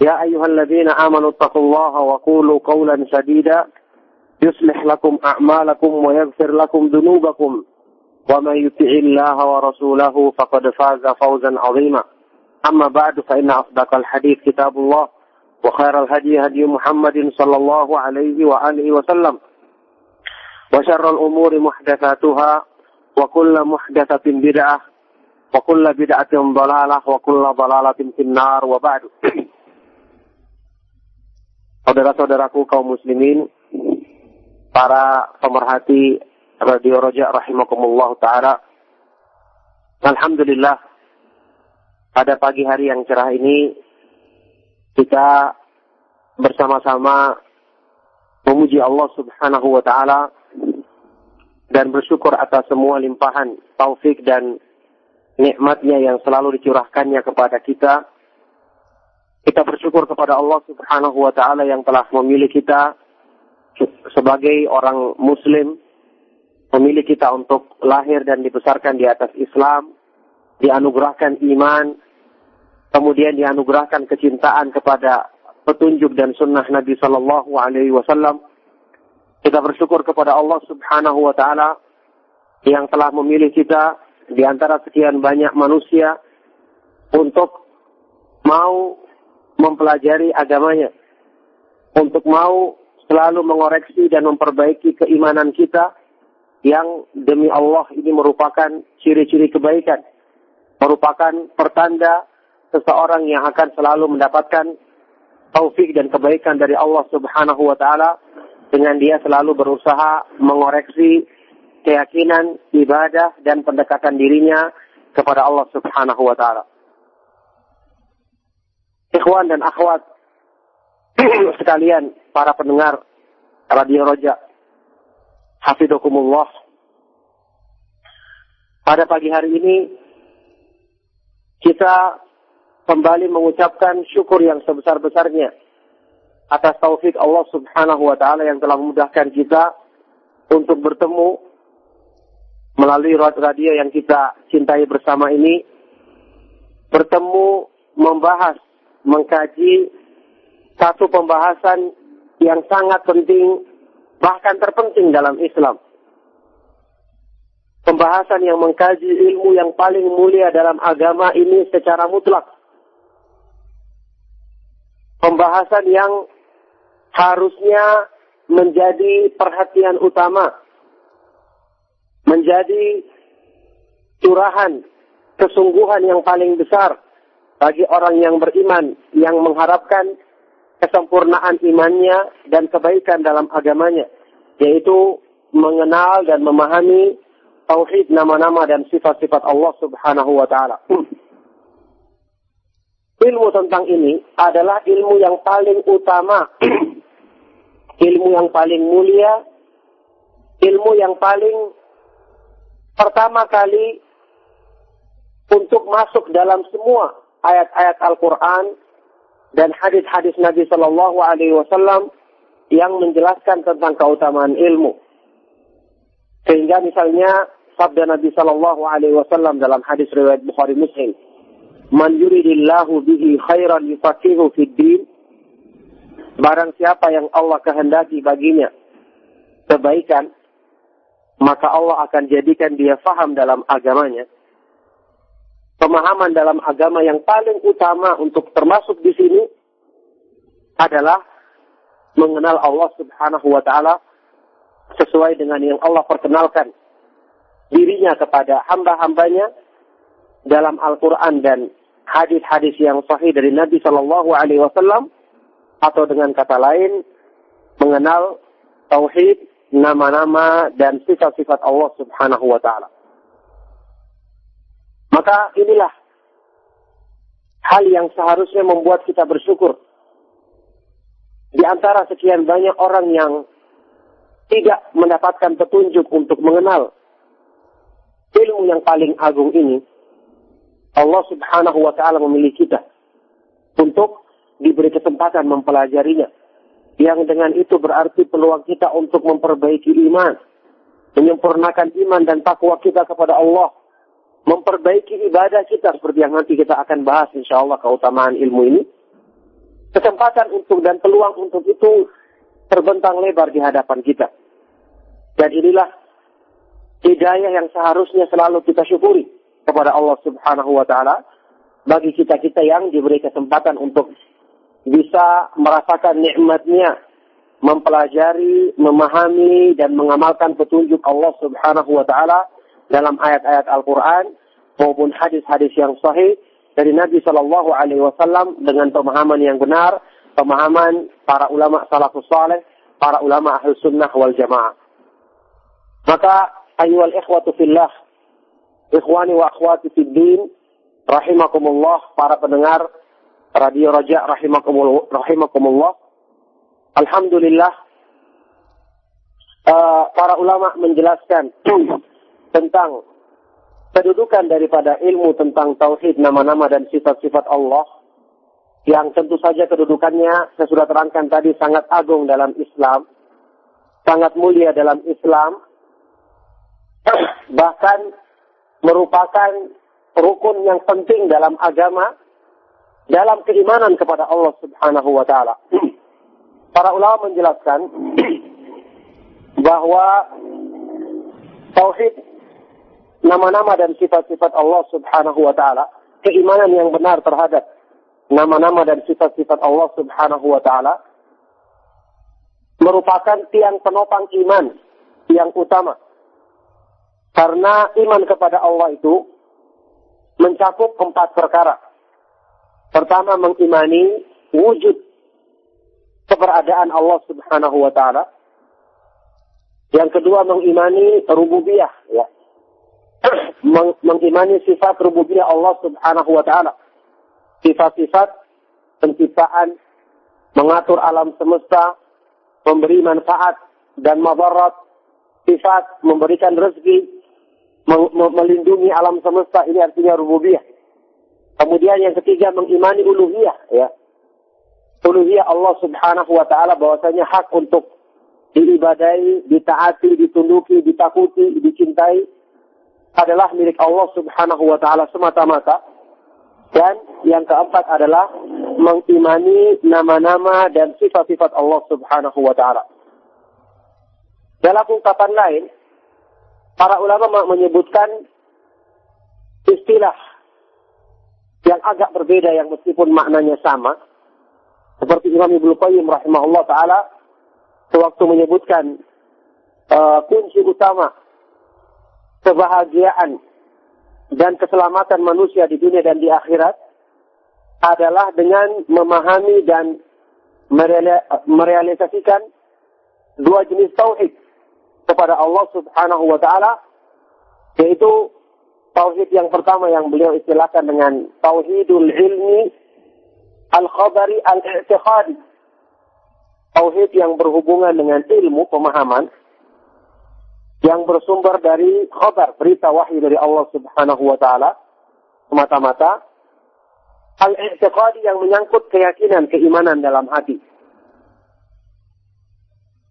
يا أيها الذين آمنوا اتقوا الله وقولوا قولا سديدا يصلح لكم أعمالكم ويغفر لكم ذنوبكم. ومن يطع الله ورسوله فقد فاز فوزا عظيما. أما بعد فإن أصدق الحديث كتاب الله وخير الهدي هدي محمد صلى الله عليه وآله وسلم. وشر الأمور محدثاتها وكل محدثة بدعة وكل بدعة ضلالة وكل ضلالة في النار. وبعد Saudara-saudaraku kaum muslimin, para pemerhati Radio Roja rahimakumullah taala. Alhamdulillah pada pagi hari yang cerah ini kita bersama-sama memuji Allah Subhanahu wa taala dan bersyukur atas semua limpahan taufik dan nikmatnya yang selalu dicurahkannya kepada kita kita bersyukur kepada Allah Subhanahu wa taala yang telah memilih kita sebagai orang muslim, memilih kita untuk lahir dan dibesarkan di atas Islam, dianugerahkan iman, kemudian dianugerahkan kecintaan kepada petunjuk dan sunnah Nabi Sallallahu Alaihi Wasallam. Kita bersyukur kepada Allah Subhanahu Wa Taala yang telah memilih kita di antara sekian banyak manusia untuk mau mempelajari agamanya, untuk mau selalu mengoreksi dan memperbaiki keimanan kita yang demi Allah ini merupakan ciri-ciri kebaikan, merupakan pertanda seseorang yang akan selalu mendapatkan taufik dan kebaikan dari Allah Subhanahu wa taala dengan dia selalu berusaha mengoreksi keyakinan, ibadah dan pendekatan dirinya kepada Allah Subhanahu wa taala ikhwan dan akhwat sekalian para pendengar Radio Roja. Hafidokumullah. Pada pagi hari ini kita kembali mengucapkan syukur yang sebesar-besarnya atas taufik Allah Subhanahu wa taala yang telah memudahkan kita untuk bertemu melalui radio yang kita cintai bersama ini bertemu membahas mengkaji satu pembahasan yang sangat penting, bahkan terpenting dalam Islam. Pembahasan yang mengkaji ilmu yang paling mulia dalam agama ini secara mutlak. Pembahasan yang harusnya menjadi perhatian utama. Menjadi curahan kesungguhan yang paling besar bagi orang yang beriman yang mengharapkan kesempurnaan imannya dan kebaikan dalam agamanya yaitu mengenal dan memahami tauhid nama-nama dan sifat-sifat Allah Subhanahu wa taala. ilmu tentang ini adalah ilmu yang paling utama, ilmu yang paling mulia, ilmu yang paling pertama kali untuk masuk dalam semua ayat-ayat Al-Quran dan hadis-hadis Nabi Shallallahu Alaihi Wasallam yang menjelaskan tentang keutamaan ilmu. Sehingga misalnya sabda Nabi Shallallahu Alaihi Wasallam dalam hadis riwayat Bukhari Muslim, "Man yuridillahu bihi khairan yufaqihu fid din." Barang siapa yang Allah kehendaki baginya kebaikan, maka Allah akan jadikan dia faham dalam agamanya pemahaman dalam agama yang paling utama untuk termasuk di sini adalah mengenal Allah Subhanahu wa taala sesuai dengan yang Allah perkenalkan dirinya kepada hamba-hambanya dalam Al-Quran dan hadis-hadis yang sahih dari Nabi Shallallahu Alaihi Wasallam atau dengan kata lain mengenal tauhid, nama-nama dan sifat-sifat Allah Subhanahu wa taala. Maka inilah hal yang seharusnya membuat kita bersyukur. Di antara sekian banyak orang yang tidak mendapatkan petunjuk untuk mengenal ilmu yang paling agung ini, Allah Subhanahu wa taala memilih kita untuk diberi kesempatan mempelajarinya. Yang dengan itu berarti peluang kita untuk memperbaiki iman, menyempurnakan iman dan takwa kita kepada Allah, memperbaiki ibadah kita seperti yang nanti kita akan bahas insya Allah keutamaan ilmu ini. Kesempatan untuk dan peluang untuk itu terbentang lebar di hadapan kita. Dan inilah hidayah yang seharusnya selalu kita syukuri kepada Allah Subhanahu wa taala bagi kita-kita yang diberi kesempatan untuk bisa merasakan nikmatnya mempelajari, memahami dan mengamalkan petunjuk Allah Subhanahu wa taala dalam ayat-ayat Al-Qur'an maupun hadis-hadis yang sahih dari Nabi Shallallahu alaihi wasallam dengan pemahaman yang benar, pemahaman para ulama salafus saleh, para ulama ahli sunnah wal jamaah. Maka ayyuhal ikhwatu fillah, ikhwani wa akhwati fid din, rahimakumullah para pendengar Radio Raja rahimakumullah. rahimakumullah. Alhamdulillah uh, para ulama menjelaskan tentang kedudukan daripada ilmu tentang tauhid nama-nama dan sifat-sifat Allah yang tentu saja kedudukannya saya sudah terangkan tadi sangat agung dalam Islam, sangat mulia dalam Islam, bahkan merupakan rukun yang penting dalam agama dalam keimanan kepada Allah Subhanahu wa taala. Para ulama menjelaskan bahwa tauhid nama-nama dan sifat-sifat Allah Subhanahu wa taala, keimanan yang benar terhadap nama-nama dan sifat-sifat Allah Subhanahu wa taala merupakan tiang penopang iman yang utama. Karena iman kepada Allah itu mencakup empat perkara. Pertama mengimani wujud keberadaan Allah Subhanahu wa taala. Yang kedua mengimani rububiyah ya. Mengimani sifat rububiyah Allah Subhanahu wa taala. Sifat-sifat penciptaan, mengatur alam semesta, memberi manfaat dan madarat, sifat memberikan rezeki, melindungi alam semesta ini artinya rububiyah. Kemudian yang ketiga mengimani uluhiyah ya. Uluhiyah Allah Subhanahu wa taala bahwasanya hak untuk diibadai, ditaati, ditunduki, ditakuti, dicintai adalah milik Allah Subhanahu wa taala semata-mata. Dan yang keempat adalah mengimani nama-nama dan sifat-sifat Allah Subhanahu wa taala. Dalam ungkapan lain, para ulama menyebutkan istilah yang agak berbeda yang meskipun maknanya sama. Seperti Imam Ibnu Qayyim rahimahullah taala sewaktu menyebutkan uh, kunci utama kebahagiaan dan keselamatan manusia di dunia dan di akhirat adalah dengan memahami dan merealisasikan dua jenis tauhid kepada Allah Subhanahu wa taala yaitu tauhid yang pertama yang beliau istilahkan dengan tauhidul ilmi al-khabari al-i'tiqadi. Tauhid yang berhubungan dengan ilmu pemahaman yang bersumber dari khabar, berita wahyu dari Allah Subhanahu wa taala semata-mata al-i'tiqadi yang menyangkut keyakinan, keimanan dalam hati.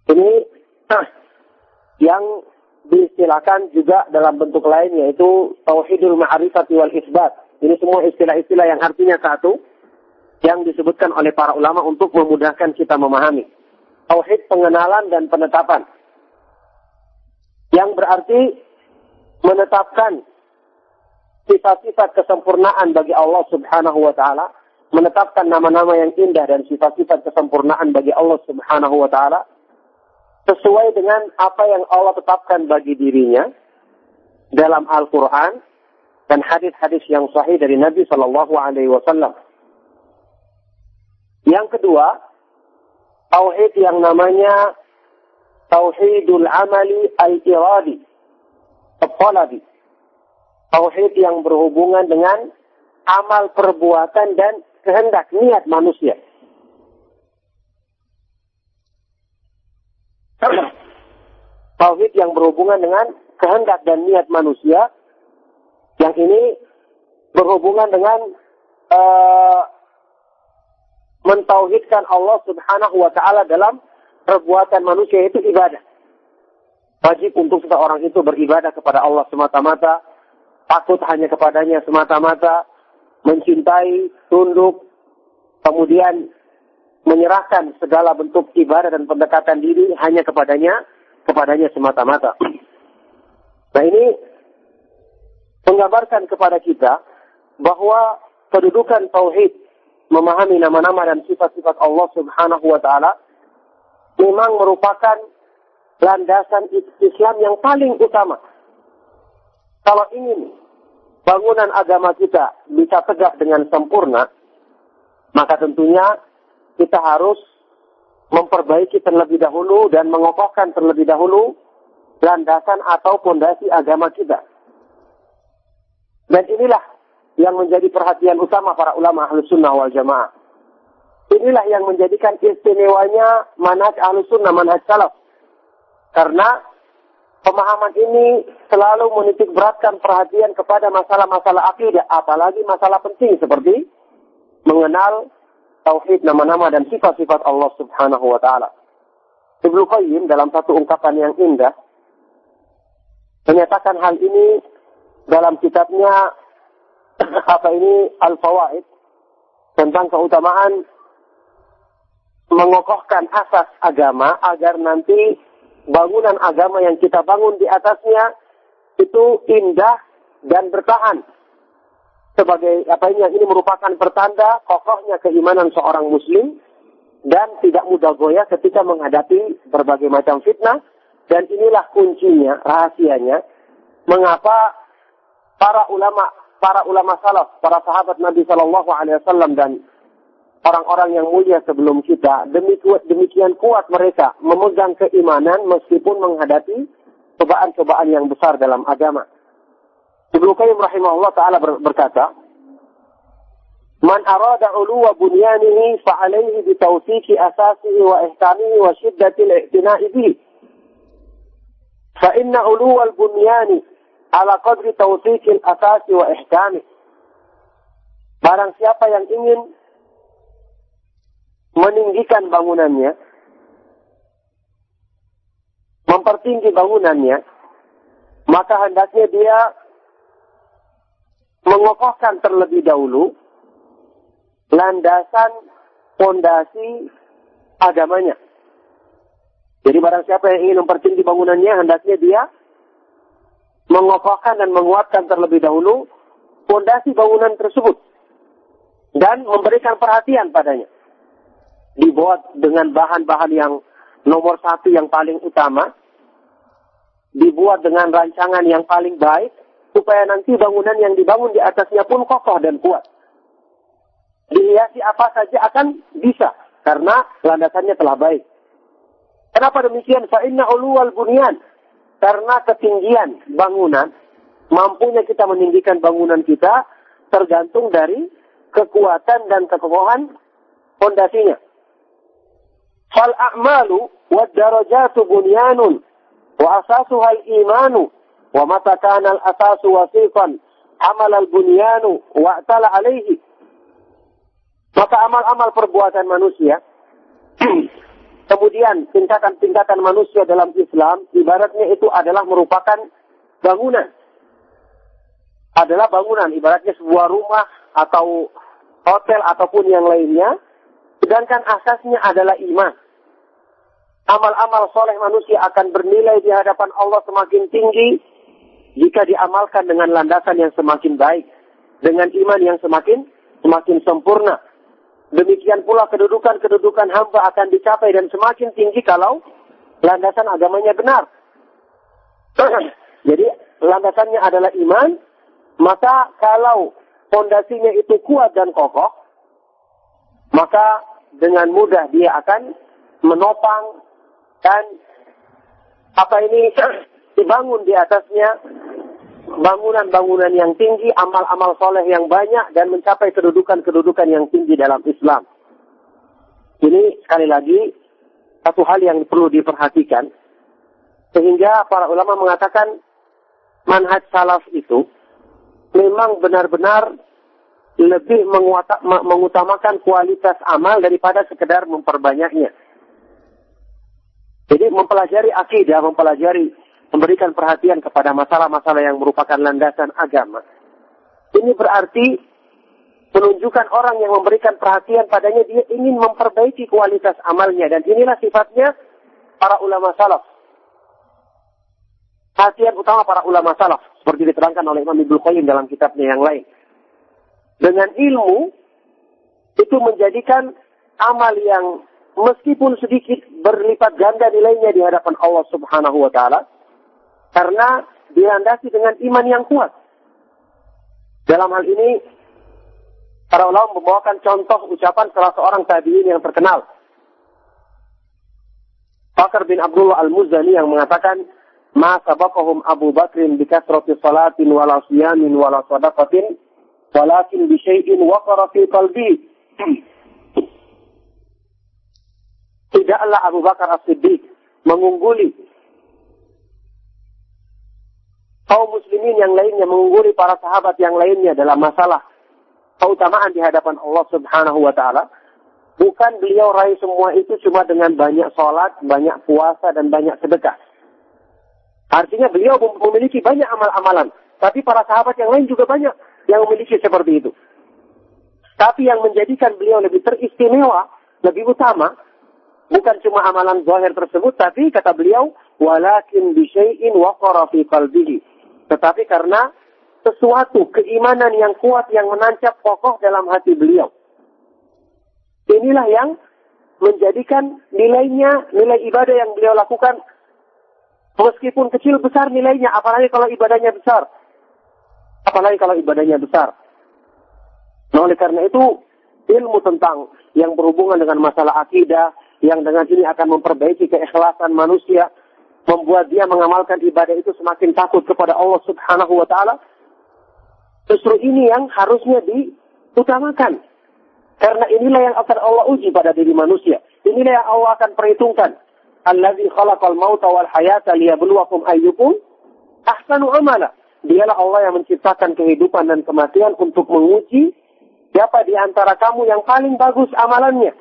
Ini yang diistilahkan juga dalam bentuk lain yaitu tauhidul ma'rifati wal isbat. Ini semua istilah-istilah yang artinya satu yang disebutkan oleh para ulama untuk memudahkan kita memahami. Tauhid pengenalan dan penetapan. Yang berarti menetapkan sifat-sifat kesempurnaan bagi Allah Subhanahu wa taala, menetapkan nama-nama yang indah dan sifat-sifat kesempurnaan bagi Allah Subhanahu wa taala sesuai dengan apa yang Allah tetapkan bagi dirinya dalam Al-Quran dan hadis-hadis yang sahih dari Nabi Shallallahu Alaihi Wasallam. Yang kedua, tauhid yang namanya tauhidul amali al-iradi. Tauhid yang berhubungan dengan amal perbuatan dan kehendak niat manusia. Tauhid yang berhubungan dengan kehendak dan niat manusia yang ini berhubungan dengan uh, mentauhidkan Allah Subhanahu wa taala dalam perbuatan manusia itu ibadah. Wajib untuk seseorang itu beribadah kepada Allah semata-mata, takut hanya kepadanya semata-mata, mencintai, tunduk, kemudian menyerahkan segala bentuk ibadah dan pendekatan diri hanya kepadanya, kepadanya semata-mata. Nah ini menggambarkan kepada kita bahwa kedudukan tauhid memahami nama-nama dan sifat-sifat Allah Subhanahu wa taala memang merupakan landasan Islam yang paling utama. Kalau ingin bangunan agama kita bisa tegak dengan sempurna, maka tentunya kita harus memperbaiki terlebih dahulu dan mengokohkan terlebih dahulu landasan atau fondasi agama kita. Dan inilah yang menjadi perhatian utama para ulama ahlu sunnah wal jamaah. Inilah yang menjadikan istimewanya manhaj ahlu sunnah, manhaj salaf. Karena pemahaman ini selalu menitik beratkan perhatian kepada masalah-masalah akidah, apalagi masalah penting seperti mengenal tauhid nama-nama dan sifat-sifat Allah Subhanahu wa taala. Ibnu Qayyim dalam satu ungkapan yang indah menyatakan hal ini dalam kitabnya apa ini Al-Fawaid tentang keutamaan mengokohkan asas agama agar nanti bangunan agama yang kita bangun di atasnya itu indah dan bertahan. Sebagai apa ini ini merupakan pertanda kokohnya keimanan seorang muslim dan tidak mudah goyah ketika menghadapi berbagai macam fitnah. Dan inilah kuncinya, rahasianya, mengapa para ulama, para ulama salaf, para sahabat Nabi Shallallahu Alaihi Wasallam dan orang-orang yang mulia sebelum kita, demikian kuat mereka memegang keimanan meskipun menghadapi cobaan-cobaan yang besar dalam agama. Ibnu Qayyim rahimahullah taala berkata, "Man arada uluwa bunyanihi fa alayhi bi tawfiqi asasihi wa ihtamihi wa shiddati al-ihtina'i bihi." Fa inna uluwa al-bunyani ala qadri tawfiqi al-asasi wa ihkamihi. Barang siapa yang ingin meninggikan bangunannya, mempertinggi bangunannya, maka hendaknya dia mengokohkan terlebih dahulu landasan fondasi agamanya. Jadi barang siapa yang ingin mempertinggi bangunannya, hendaknya dia mengokohkan dan menguatkan terlebih dahulu fondasi bangunan tersebut dan memberikan perhatian padanya. Dibuat dengan bahan-bahan yang nomor satu yang paling utama, dibuat dengan rancangan yang paling baik, supaya nanti bangunan yang dibangun di atasnya pun kokoh dan kuat. Dihiasi apa saja akan bisa, karena landasannya telah baik. Kenapa demikian? Fa'inna uluwal bunyan. Karena ketinggian bangunan, mampunya kita meninggikan bangunan kita tergantung dari kekuatan dan kekokohan fondasinya. Fal a'malu wa darajatu bunyanun wa asasuha al-imanu wa mata kana al-asasu wasifan amal al-bunyanu wa ta'ala alaihi. Maka amal-amal perbuatan manusia Kemudian tingkatan-tingkatan manusia dalam Islam, ibaratnya itu adalah merupakan bangunan. Adalah bangunan, ibaratnya sebuah rumah atau hotel ataupun yang lainnya. Sedangkan asasnya adalah iman. Amal-amal soleh manusia akan bernilai di hadapan Allah semakin tinggi jika diamalkan dengan landasan yang semakin baik. Dengan iman yang semakin semakin sempurna. Demikian pula kedudukan-kedudukan hamba akan dicapai dan semakin tinggi kalau landasan agamanya benar. Jadi landasannya adalah iman, maka kalau fondasinya itu kuat dan kokoh, maka dengan mudah dia akan menopang dan apa ini dibangun di atasnya bangunan-bangunan yang tinggi, amal-amal soleh yang banyak dan mencapai kedudukan-kedudukan yang tinggi dalam Islam. Ini sekali lagi satu hal yang perlu diperhatikan sehingga para ulama mengatakan manhaj salaf itu memang benar-benar lebih mengutamakan kualitas amal daripada sekedar memperbanyaknya. Jadi mempelajari akidah, mempelajari, memberikan perhatian kepada masalah-masalah yang merupakan landasan agama. Ini berarti menunjukkan orang yang memberikan perhatian padanya dia ingin memperbaiki kualitas amalnya dan inilah sifatnya para ulama salaf. Perhatian utama para ulama salaf seperti diterangkan oleh Imam Ibnu Qayyim dalam kitabnya yang lain. Dengan ilmu itu menjadikan amal yang meskipun sedikit berlipat ganda nilainya di hadapan Allah Subhanahu wa taala karena dilandasi dengan iman yang kuat. Dalam hal ini para ulama membawakan contoh ucapan salah seorang tabi'in yang terkenal. Bakar bin Abdullah Al-Muzani yang mengatakan, "Ma sabaqahum Abu Bakrin bi kasrati salatin wala siyamin wala sadaqatin walakin bi syai'in waqara fi. Tidaklah Abu Bakar As-Siddiq mengungguli kaum muslimin yang lainnya, mengungguli para sahabat yang lainnya dalam masalah keutamaan di hadapan Allah Subhanahu wa taala. Bukan beliau raih semua itu cuma dengan banyak sholat, banyak puasa, dan banyak sedekah. Artinya beliau memiliki banyak amal-amalan. Tapi para sahabat yang lain juga banyak yang memiliki seperti itu. Tapi yang menjadikan beliau lebih teristimewa, lebih utama, bukan cuma amalan zahir tersebut, tapi kata beliau, walakin bisyai'in waqara fi qalbihi. Tetapi karena sesuatu keimanan yang kuat yang menancap kokoh dalam hati beliau. Inilah yang menjadikan nilainya, nilai ibadah yang beliau lakukan meskipun kecil besar nilainya, apalagi kalau ibadahnya besar. Apalagi kalau ibadahnya besar. Nah, oleh karena itu, ilmu tentang yang berhubungan dengan masalah akidah, yang dengan ini akan memperbaiki keikhlasan manusia, membuat dia mengamalkan ibadah itu semakin takut kepada Allah Subhanahu wa taala. Justru ini yang harusnya diutamakan. Karena inilah yang akan Allah uji pada diri manusia. Inilah yang Allah akan perhitungkan. Alladzi khalaqal mauta wal hayata liyabluwakum ayyukum ahsanu amala. Dialah Allah yang menciptakan kehidupan dan kematian untuk menguji siapa di antara kamu yang paling bagus amalannya.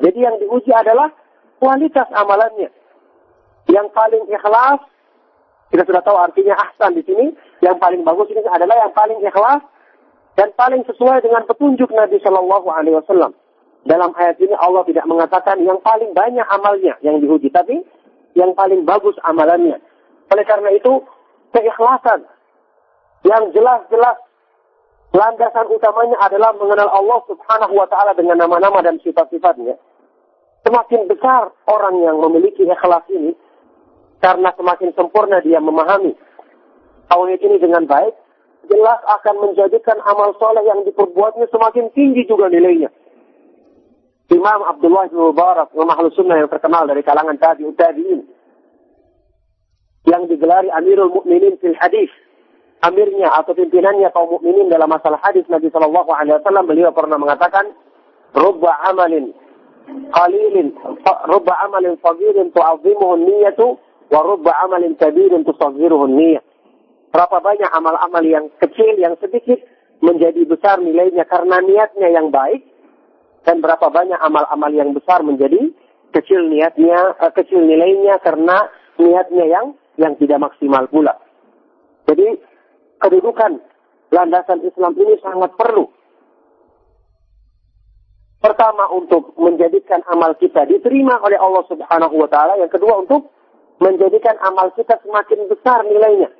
Jadi yang diuji adalah kualitas amalannya. Yang paling ikhlas, kita sudah tahu artinya ahsan di sini, yang paling bagus ini adalah yang paling ikhlas dan paling sesuai dengan petunjuk Nabi Shallallahu Alaihi Wasallam. Dalam ayat ini Allah tidak mengatakan yang paling banyak amalnya yang diuji, tapi yang paling bagus amalannya. Oleh karena itu, keikhlasan yang jelas-jelas landasan utamanya adalah mengenal Allah Subhanahu wa taala dengan nama-nama dan sifat-sifatnya. Semakin besar orang yang memiliki ikhlas ini karena semakin sempurna dia memahami tauhid ini dengan baik, jelas akan menjadikan amal soleh yang diperbuatnya semakin tinggi juga nilainya. Imam Abdullah bin Mubarak, Imam Sunnah yang terkenal dari kalangan tabi'ut tabi'in, yang digelari Amirul Mukminin fil Hadis, amirnya atau pimpinannya kaum mukminin dalam masalah hadis Nabi Shallallahu Alaihi Wasallam beliau pernah mengatakan rubba amalin qalilin rubba amalin sagirin tu'azzimuhu niyatu wa rubba amalin kabirin tusaghiruhu niyah. Berapa banyak amal-amal yang kecil yang sedikit menjadi besar nilainya karena niatnya yang baik dan berapa banyak amal-amal yang besar menjadi kecil niatnya uh, kecil nilainya karena niatnya yang yang tidak maksimal pula. Jadi kedudukan landasan Islam ini sangat perlu. Pertama untuk menjadikan amal kita diterima oleh Allah Subhanahu wa taala, yang kedua untuk menjadikan amal kita semakin besar nilainya.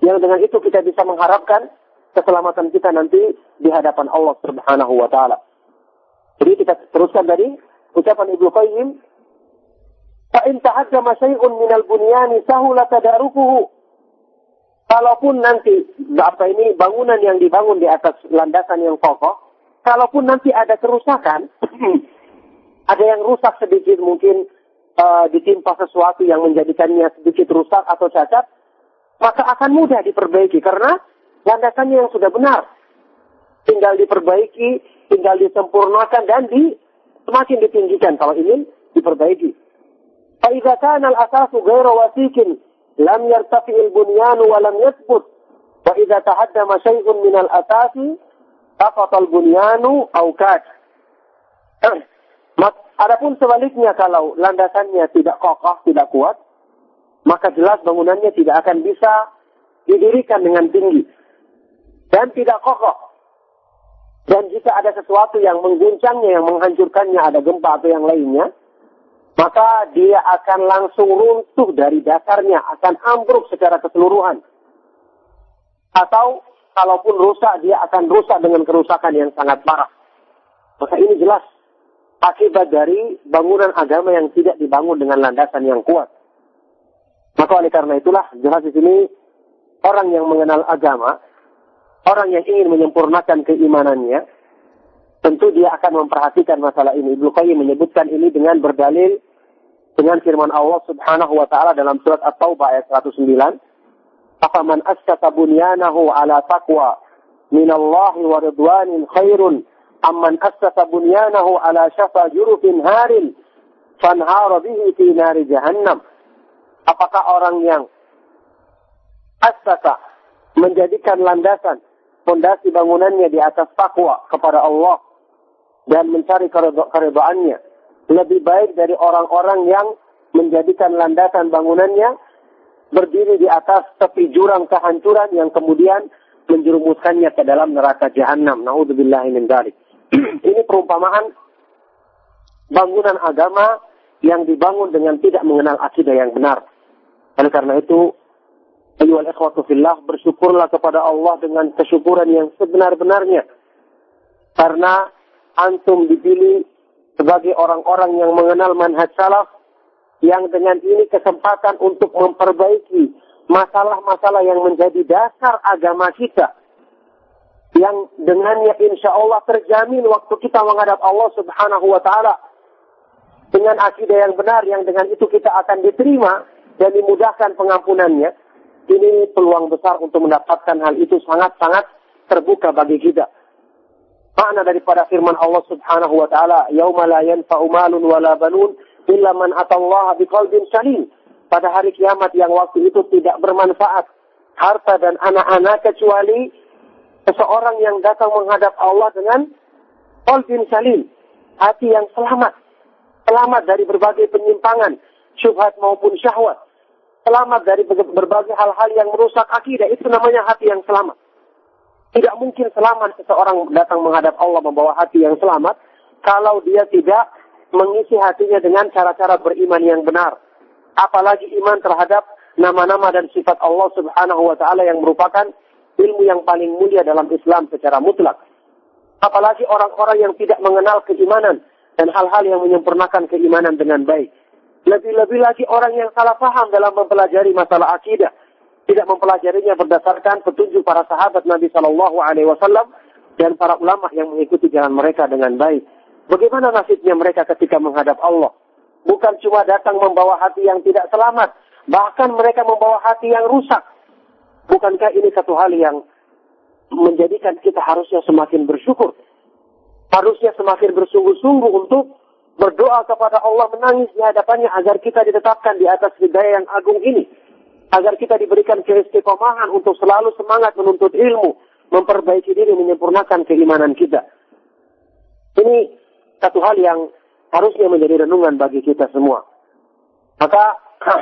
Yang dengan itu kita bisa mengharapkan keselamatan kita nanti di hadapan Allah Subhanahu wa taala. Jadi kita teruskan dari ucapan Ibnu Qayyim Fa'in tahaddama syai'un minal bunyani sahula tadarukuhu kalaupun nanti apa ini bangunan yang dibangun di atas landasan yang kokoh, kalaupun nanti ada kerusakan, ada yang rusak sedikit mungkin uh, ditimpa sesuatu yang menjadikannya sedikit rusak atau cacat, maka akan mudah diperbaiki karena landasannya yang sudah benar. Tinggal diperbaiki, tinggal disempurnakan dan di semakin ditinggikan kalau ingin diperbaiki. Fa'idha kana al-asasu ghairu lam yartafi al-bunyan wa lam yathbut fa idza tahaddama shay'un min al-atasi tafat al-bunyanu aw kat Adapun sebaliknya kalau landasannya tidak kokoh, tidak kuat, maka jelas bangunannya tidak akan bisa didirikan dengan tinggi dan tidak kokoh. Dan jika ada sesuatu yang mengguncangnya, yang menghancurkannya, ada gempa atau yang lainnya, maka dia akan langsung runtuh dari dasarnya, akan ambruk secara keseluruhan. Atau kalaupun rusak, dia akan rusak dengan kerusakan yang sangat parah. Maka ini jelas akibat dari bangunan agama yang tidak dibangun dengan landasan yang kuat. Maka oleh karena itulah jelas di sini orang yang mengenal agama, orang yang ingin menyempurnakan keimanannya, tentu dia akan memperhatikan masalah ini. Ibnu Qayyim menyebutkan ini dengan berdalil dengan firman Allah Subhanahu wa taala dalam surat At-Taubah ayat 109, "Afaman askata bunyanahu ala taqwa min Allah wa ridwanin khairun. Amman askata bunyanahu ala syafa jurufin harin fanhara bihi fi nari jahannam." Apakah orang yang askata menjadikan landasan fondasi bangunannya di atas takwa kepada Allah dan mencari keredoannya lebih baik dari orang-orang yang menjadikan landasan bangunannya berdiri di atas tepi jurang kehancuran yang kemudian menjerumuskannya ke dalam neraka jahanam. Dzalik. Ini perumpamaan bangunan agama yang dibangun dengan tidak mengenal akidah yang benar. Oleh karena itu, ayyuhal ikhwatu fillah, bersyukurlah kepada Allah dengan kesyukuran yang sebenar-benarnya. Karena antum dipilih sebagai orang-orang yang mengenal manhaj salaf yang dengan ini kesempatan untuk memperbaiki masalah-masalah yang menjadi dasar agama kita yang dengannya insya Allah terjamin waktu kita menghadap Allah subhanahu wa ta'ala. Dengan akidah yang benar yang dengan itu kita akan diterima dan dimudahkan pengampunannya. Ini peluang besar untuk mendapatkan hal itu sangat-sangat terbuka bagi kita makna daripada firman Allah Subhanahu wa taala, "Yauma la yanfa'u malun wala banun illa man atallaha biqalbin salim." Pada hari kiamat yang waktu itu tidak bermanfaat harta dan anak-anak kecuali seseorang yang datang menghadap Allah dengan qalbin salim, hati yang selamat. Selamat dari berbagai penyimpangan, syubhat maupun syahwat. Selamat dari berbagai hal-hal yang merusak akidah. Itu namanya hati yang selamat. Tidak mungkin selamat seseorang datang menghadap Allah membawa hati yang selamat kalau dia tidak mengisi hatinya dengan cara-cara beriman yang benar. Apalagi iman terhadap nama-nama dan sifat Allah Subhanahu wa taala yang merupakan ilmu yang paling mulia dalam Islam secara mutlak. Apalagi orang-orang yang tidak mengenal keimanan dan hal-hal yang menyempurnakan keimanan dengan baik. Lebih-lebih lagi orang yang salah paham dalam mempelajari masalah akidah tidak mempelajarinya berdasarkan petunjuk para sahabat Nabi Shallallahu Alaihi Wasallam dan para ulama yang mengikuti jalan mereka dengan baik. Bagaimana nasibnya mereka ketika menghadap Allah? Bukan cuma datang membawa hati yang tidak selamat, bahkan mereka membawa hati yang rusak. Bukankah ini satu hal yang menjadikan kita harusnya semakin bersyukur? Harusnya semakin bersungguh-sungguh untuk berdoa kepada Allah menangis di hadapannya agar kita ditetapkan di atas hidayah yang agung ini agar kita diberikan keistiqomahan untuk selalu semangat menuntut ilmu, memperbaiki diri, menyempurnakan keimanan kita. Ini satu hal yang harusnya menjadi renungan bagi kita semua. Maka,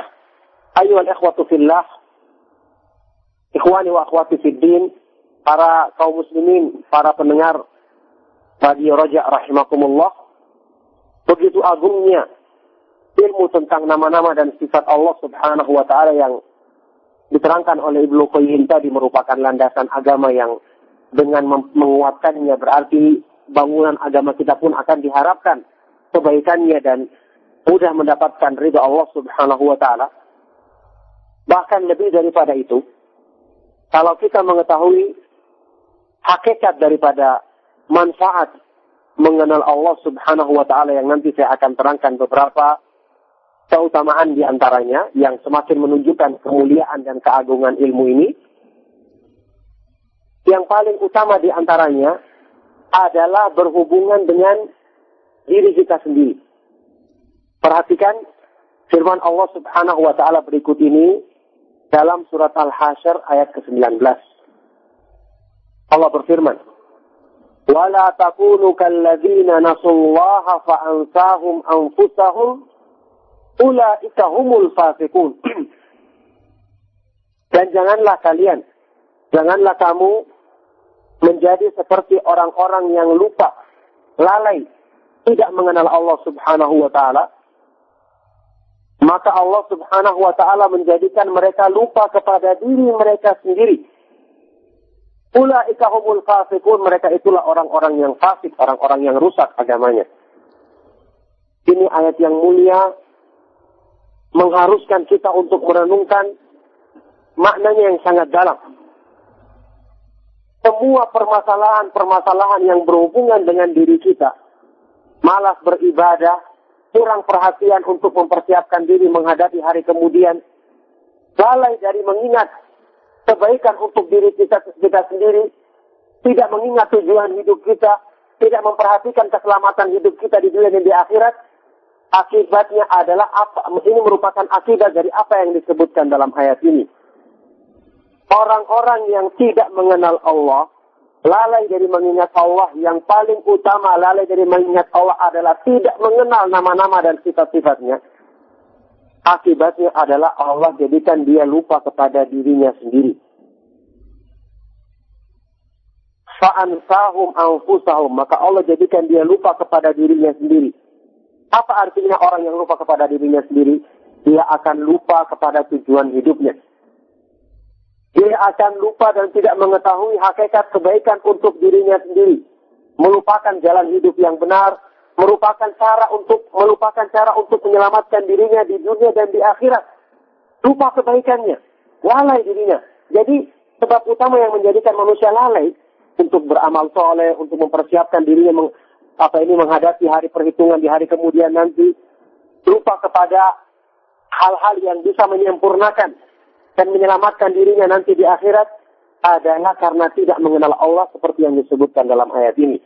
ayuhal ikhwatu fillah, ikhwani wa akhwati fiddin, para kaum muslimin, para pendengar Radio Raja rahimakumullah, begitu agungnya ilmu tentang nama-nama dan sifat Allah subhanahu wa ta'ala yang diterangkan oleh Ibnu Qayyim tadi merupakan landasan agama yang dengan menguatkannya berarti bangunan agama kita pun akan diharapkan kebaikannya dan mudah mendapatkan ridha Allah Subhanahu wa taala. Bahkan lebih daripada itu, kalau kita mengetahui hakikat daripada manfaat mengenal Allah Subhanahu wa taala yang nanti saya akan terangkan beberapa keutamaan di antaranya yang semakin menunjukkan kemuliaan dan keagungan ilmu ini. Yang paling utama di antaranya adalah berhubungan dengan diri kita sendiri. Perhatikan firman Allah Subhanahu wa taala berikut ini dalam surat Al-Hasyr ayat ke-19. Allah berfirman, "Wala takunu kalladzina nasullaha fa'ansahum anfusahum ulaika humul fasiqun." Dan janganlah kalian, janganlah kamu menjadi seperti orang-orang yang lupa, lalai, tidak mengenal Allah Subhanahu wa taala. Maka Allah Subhanahu wa taala menjadikan mereka lupa kepada diri mereka sendiri Ulaika humul fasikun, mereka itulah orang-orang yang fasik, orang-orang yang rusak agamanya. Ini ayat yang mulia mengharuskan kita untuk merenungkan maknanya yang sangat dalam. Semua permasalahan-permasalahan yang berhubungan dengan diri kita, malas beribadah, kurang perhatian untuk mempersiapkan diri menghadapi hari kemudian, lalai dari mengingat kebaikan untuk diri kita, kita sendiri, tidak mengingat tujuan hidup kita, tidak memperhatikan keselamatan hidup kita di dunia dan di akhirat, akibatnya adalah apa? Ini merupakan akibat dari apa yang disebutkan dalam ayat ini. Orang-orang yang tidak mengenal Allah, lalai dari mengingat Allah, yang paling utama lalai dari mengingat Allah adalah tidak mengenal nama-nama dan sifat-sifatnya Akibatnya adalah Allah jadikan dia lupa kepada dirinya sendiri. Fa'ansahum anfusahum. Maka Allah jadikan dia lupa kepada dirinya sendiri. Apa artinya orang yang lupa kepada dirinya sendiri? Dia akan lupa kepada tujuan hidupnya. Dia akan lupa dan tidak mengetahui hakikat kebaikan untuk dirinya sendiri. Melupakan jalan hidup yang benar, merupakan cara untuk melupakan cara untuk menyelamatkan dirinya di dunia dan di akhirat. Lupa kebaikannya, lalai dirinya. Jadi sebab utama yang menjadikan manusia lalai untuk beramal soleh, untuk mempersiapkan dirinya apa ini menghadapi hari perhitungan di hari kemudian nanti, lupa kepada hal-hal yang bisa menyempurnakan dan menyelamatkan dirinya nanti di akhirat adalah karena tidak mengenal Allah seperti yang disebutkan dalam ayat ini.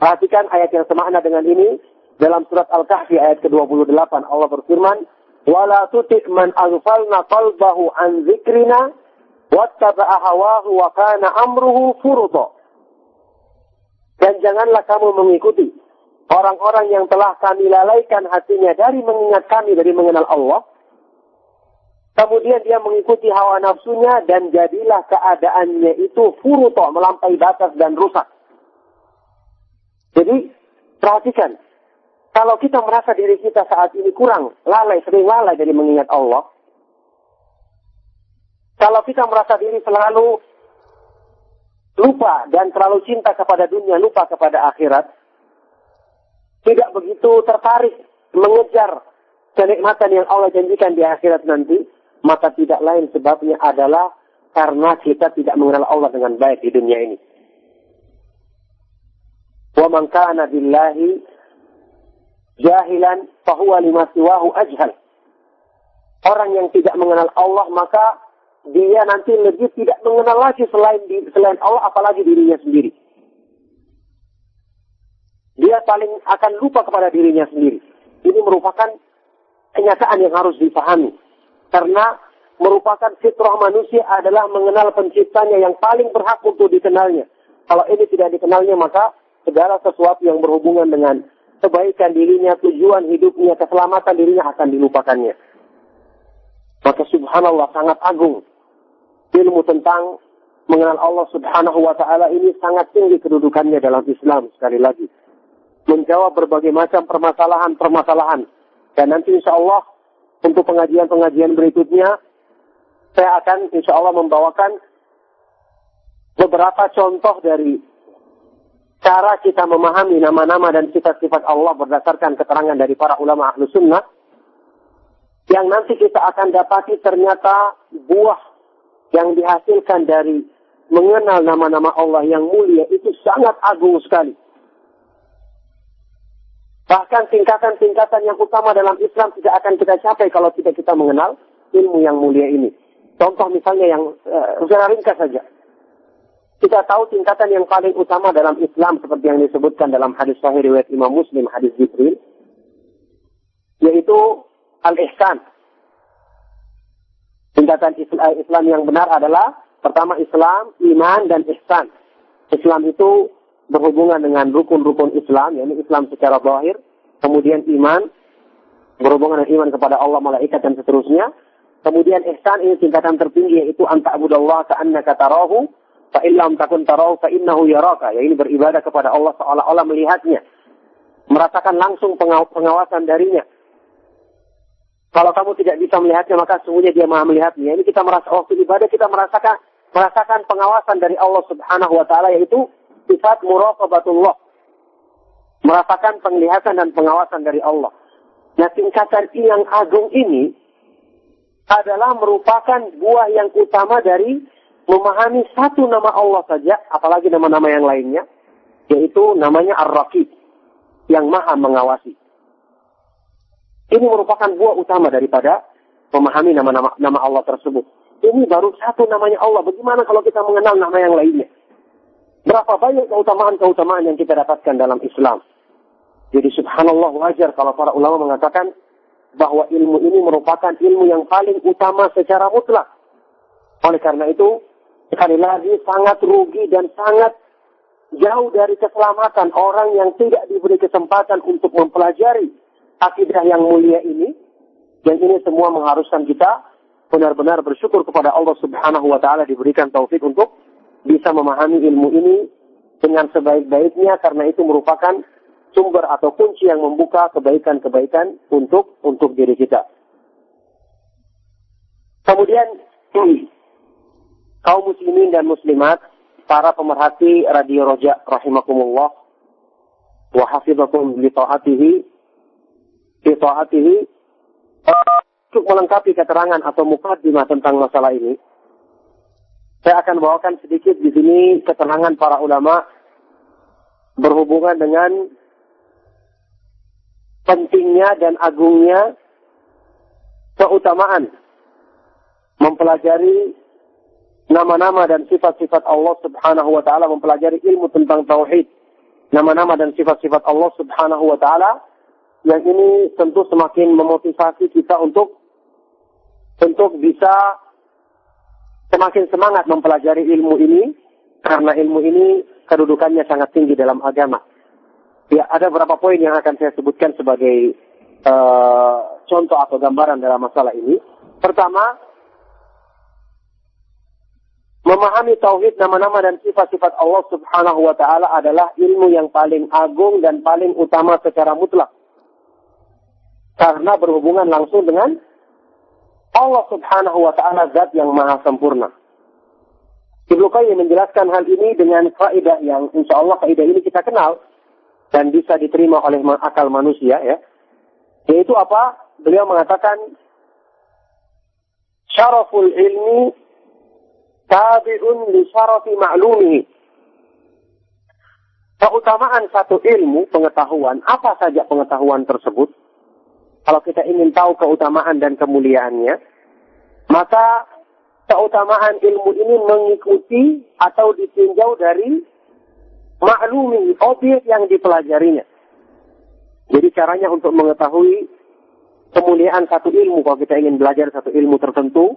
Perhatikan ayat yang semakna dengan ini dalam surat Al-Kahfi ayat ke-28 Allah berfirman, "Wala tuti' man aghfalna qalbahu an dzikrina wattaba'a hawahu wa kana amruhu furudha." Dan janganlah kamu mengikuti orang-orang yang telah kami lalaikan hatinya dari mengingat kami, dari mengenal Allah. Kemudian dia mengikuti hawa nafsunya dan jadilah keadaannya itu furuto, melampaui batas dan rusak. Jadi perhatikan, kalau kita merasa diri kita saat ini kurang, lalai, sering lalai dari mengingat Allah, kalau kita merasa diri selalu lupa dan terlalu cinta kepada dunia, lupa kepada akhirat, tidak begitu tertarik mengejar kenikmatan yang Allah janjikan di akhirat nanti, maka tidak lain sebabnya adalah karena kita tidak mengenal Allah dengan baik di dunia ini. Wa man kana billahi jahilan fahuwa lima. Orang yang tidak mengenal Allah maka dia nanti lebih tidak mengenal lagi selain di, selain Allah apalagi dirinya sendiri. Dia paling akan lupa kepada dirinya sendiri. Ini merupakan kenyataan yang harus dipahami. Karena merupakan fitrah manusia adalah mengenal penciptanya yang paling berhak untuk dikenalnya. Kalau ini tidak dikenalnya maka segala sesuatu yang berhubungan dengan kebaikan dirinya, tujuan hidupnya, keselamatan dirinya akan dilupakannya. Maka subhanallah sangat agung. Ilmu tentang mengenal Allah subhanahu wa ta'ala ini sangat tinggi kedudukannya dalam Islam sekali lagi. Menjawab berbagai macam permasalahan-permasalahan. Dan nanti insya Allah untuk pengajian-pengajian berikutnya, saya akan insya Allah membawakan beberapa contoh dari cara kita memahami nama-nama dan sifat-sifat Allah berdasarkan keterangan dari para ulama ahlu sunnah, yang nanti kita akan dapati ternyata buah yang dihasilkan dari mengenal nama-nama Allah yang mulia itu sangat agung sekali. Bahkan tingkatan-tingkatan yang utama dalam Islam tidak akan kita capai kalau tidak kita mengenal ilmu yang mulia ini. Contoh misalnya yang uh, secara ringkas saja. Kita tahu tingkatan yang paling utama dalam Islam seperti yang disebutkan dalam hadis sahih riwayat Imam Muslim hadis Jibril yaitu al-ihsan. Tingkatan Islam yang benar adalah pertama Islam, iman dan ihsan. Islam itu berhubungan dengan rukun-rukun Islam, yakni Islam secara zahir, kemudian iman, berhubungan dengan iman kepada Allah, malaikat dan seterusnya. Kemudian ihsan ini tingkatan tertinggi yaitu anta abudallah ka'annaka tarahu fa illam takun tarahu fa innahu yaraka. Ya ini beribadah kepada Allah seolah-olah melihatnya. Merasakan langsung pengawasan darinya. Kalau kamu tidak bisa melihatnya maka sesungguhnya dia maha melihatnya. Ini kita merasa waktu ibadah kita merasakan merasakan pengawasan dari Allah Subhanahu wa taala yaitu sifat muraqabatullah. Merasakan penglihatan dan pengawasan dari Allah. Nah tingkatan yang agung ini adalah merupakan buah yang utama dari memahami satu nama Allah saja, apalagi nama-nama yang lainnya, yaitu namanya Ar-Raqib, yang maha mengawasi. Ini merupakan buah utama daripada memahami nama-nama nama Allah tersebut. Ini baru satu namanya Allah. Bagaimana kalau kita mengenal nama yang lainnya? Berapa banyak keutamaan-keutamaan yang kita dapatkan dalam Islam. Jadi subhanallah wajar kalau para ulama mengatakan bahwa ilmu ini merupakan ilmu yang paling utama secara mutlak. Oleh karena itu, sekali lagi sangat rugi dan sangat jauh dari keselamatan orang yang tidak diberi kesempatan untuk mempelajari akidah yang mulia ini. Dan ini semua mengharuskan kita benar-benar bersyukur kepada Allah Subhanahu wa taala diberikan taufik untuk bisa memahami ilmu ini dengan sebaik-baiknya karena itu merupakan sumber atau kunci yang membuka kebaikan-kebaikan untuk untuk diri kita. Kemudian kaum muslimin dan muslimat, para pemerhati Radio Roja rahimakumullah wa hafizakum li li taatihi untuk melengkapi keterangan atau mukadimah tentang masalah ini saya akan bawakan sedikit di sini keterangan para ulama berhubungan dengan pentingnya dan agungnya keutamaan mempelajari nama-nama dan sifat-sifat Allah Subhanahu wa taala, mempelajari ilmu tentang tauhid, nama-nama dan sifat-sifat Allah Subhanahu wa taala yang ini tentu semakin memotivasi kita untuk untuk bisa semakin semangat mempelajari ilmu ini karena ilmu ini kedudukannya sangat tinggi dalam agama. Ya, ada beberapa poin yang akan saya sebutkan sebagai uh, contoh atau gambaran dalam masalah ini. Pertama, memahami tauhid nama-nama dan sifat-sifat Allah Subhanahu wa taala adalah ilmu yang paling agung dan paling utama secara mutlak. Karena berhubungan langsung dengan Allah subhanahu wa ta'ala zat yang maha sempurna. Ibnu Qayyim menjelaskan hal ini dengan kaidah yang insya Allah kaidah ini kita kenal dan bisa diterima oleh akal manusia ya. Yaitu apa? Beliau mengatakan syaraful ilmi tabi'un li syarafi ma'lumihi. Keutamaan satu ilmu, pengetahuan, apa saja pengetahuan tersebut, kalau kita ingin tahu keutamaan dan kemuliaannya, maka keutamaan ilmu ini mengikuti atau ditinjau dari maklumi objek yang dipelajarinya. Jadi caranya untuk mengetahui kemuliaan satu ilmu, kalau kita ingin belajar satu ilmu tertentu,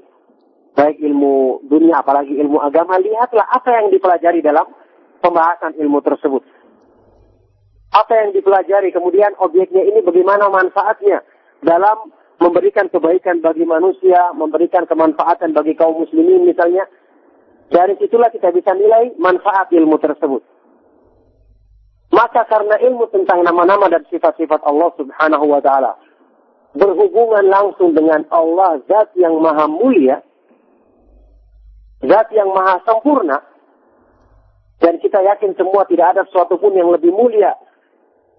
baik ilmu dunia apalagi ilmu agama, lihatlah apa yang dipelajari dalam pembahasan ilmu tersebut. Apa yang dipelajari, kemudian objeknya ini bagaimana manfaatnya, dalam memberikan kebaikan bagi manusia, memberikan kemanfaatan bagi kaum muslimin misalnya. Dari situlah kita bisa nilai manfaat ilmu tersebut. Maka karena ilmu tentang nama-nama dan sifat-sifat Allah subhanahu wa ta'ala berhubungan langsung dengan Allah zat yang maha mulia, zat yang maha sempurna, Dan kita yakin semua tidak ada sesuatu pun yang lebih mulia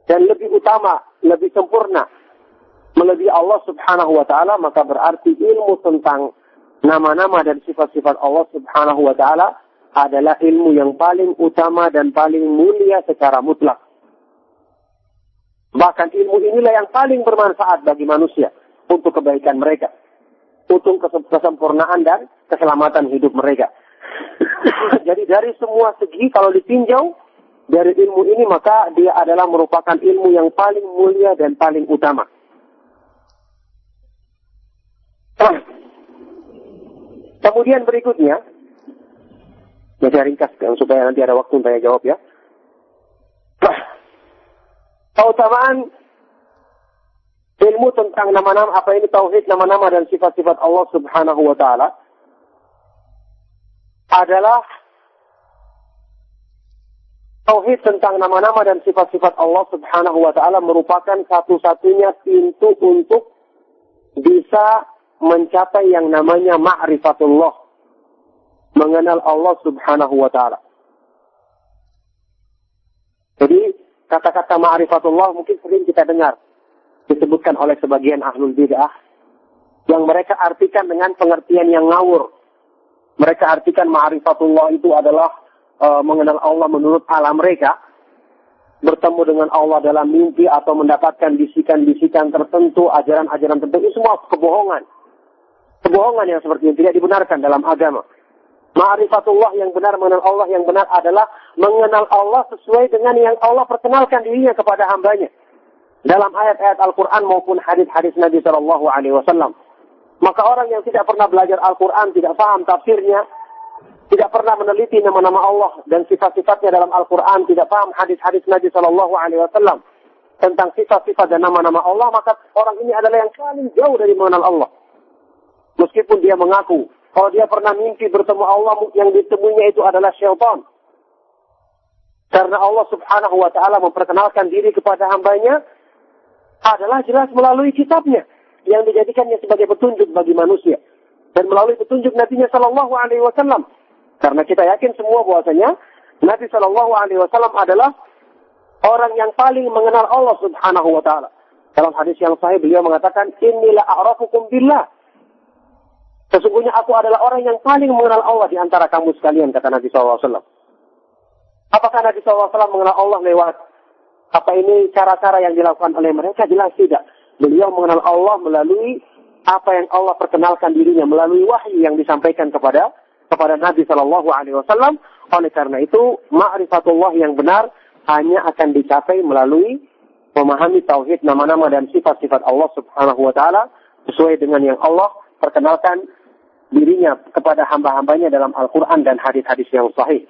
dan lebih utama, lebih sempurna melebihi Allah Subhanahu wa taala, maka berarti ilmu tentang nama-nama dan sifat-sifat Allah Subhanahu wa taala adalah ilmu yang paling utama dan paling mulia secara mutlak. Bahkan ilmu inilah yang paling bermanfaat bagi manusia untuk kebaikan mereka, untuk kesempurnaan dan keselamatan hidup mereka. Jadi dari semua segi kalau ditinjau dari ilmu ini maka dia adalah merupakan ilmu yang paling mulia dan paling utama. Kemudian berikutnya, ya saya ringkas supaya nanti ada waktu saya jawab ya. Keutamaan ilmu tentang nama-nama apa ini tauhid nama-nama dan sifat-sifat Allah Subhanahu wa taala adalah tauhid tentang nama-nama dan sifat-sifat Allah Subhanahu wa taala merupakan satu-satunya pintu untuk bisa mencapai yang namanya ma'rifatullah. Mengenal Allah subhanahu wa ta'ala. Jadi, kata-kata ma'rifatullah mungkin sering kita dengar. Disebutkan oleh sebagian ahlul bid'ah. Yang mereka artikan dengan pengertian yang ngawur. Mereka artikan ma'rifatullah itu adalah uh, mengenal Allah menurut alam mereka bertemu dengan Allah dalam mimpi atau mendapatkan bisikan-bisikan tertentu, ajaran-ajaran tertentu, itu semua kebohongan. Kebohongan yang seperti ini tidak dibenarkan dalam agama. Ma'rifatullah yang benar, mengenal Allah yang benar adalah mengenal Allah sesuai dengan yang Allah perkenalkan dirinya kepada hambanya. Dalam ayat-ayat Al-Quran maupun hadis-hadis Nabi Shallallahu Alaihi Wasallam. Maka orang yang tidak pernah belajar Al-Quran, tidak paham tafsirnya, tidak pernah meneliti nama-nama Allah dan sifat-sifatnya dalam Al-Quran, tidak paham hadis-hadis Nabi Shallallahu Alaihi Wasallam tentang sifat-sifat dan nama-nama Allah, maka orang ini adalah yang paling jauh dari mengenal Allah. Meskipun dia mengaku kalau dia pernah mimpi bertemu Allah yang ditemuinya itu adalah syaitan. Karena Allah subhanahu wa ta'ala memperkenalkan diri kepada hambanya adalah jelas melalui kitabnya yang dijadikannya sebagai petunjuk bagi manusia. Dan melalui petunjuk Nabi Sallallahu Alaihi Wasallam. Karena kita yakin semua bahwasanya Nabi Sallallahu Alaihi Wasallam adalah orang yang paling mengenal Allah Subhanahu Wa Taala. Dalam hadis yang sahih beliau mengatakan, Inilah a'rafukum billah. Sesungguhnya aku adalah orang yang paling mengenal Allah di antara kamu sekalian, kata Nabi SAW. Apakah Nabi SAW mengenal Allah lewat apa ini cara-cara yang dilakukan oleh mereka? Jelas tidak. Beliau mengenal Allah melalui apa yang Allah perkenalkan dirinya, melalui wahyu yang disampaikan kepada kepada Nabi Shallallahu Alaihi Wasallam. Oleh karena itu, ma'rifatullah yang benar hanya akan dicapai melalui memahami tauhid nama-nama dan sifat-sifat Allah Subhanahu Wa Taala sesuai dengan yang Allah perkenalkan dirinya kepada hamba-hambanya dalam Al-Quran dan hadis-hadis yang sahih.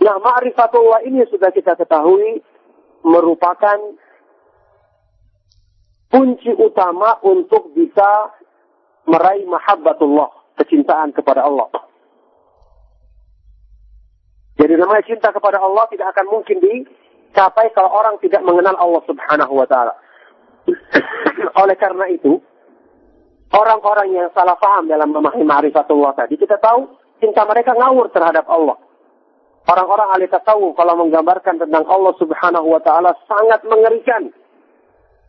Nah, ma'rifatullah ini sudah kita ketahui merupakan kunci utama untuk bisa meraih mahabbatullah, kecintaan kepada Allah. Jadi namanya cinta kepada Allah tidak akan mungkin dicapai kalau orang tidak mengenal Allah Subhanahu wa taala. Oleh karena itu, orang-orang yang salah paham dalam memahami ma'rifatullah tadi, kita tahu cinta mereka ngawur terhadap Allah. Orang-orang ahli tasawuf kalau menggambarkan tentang Allah Subhanahu wa taala sangat mengerikan.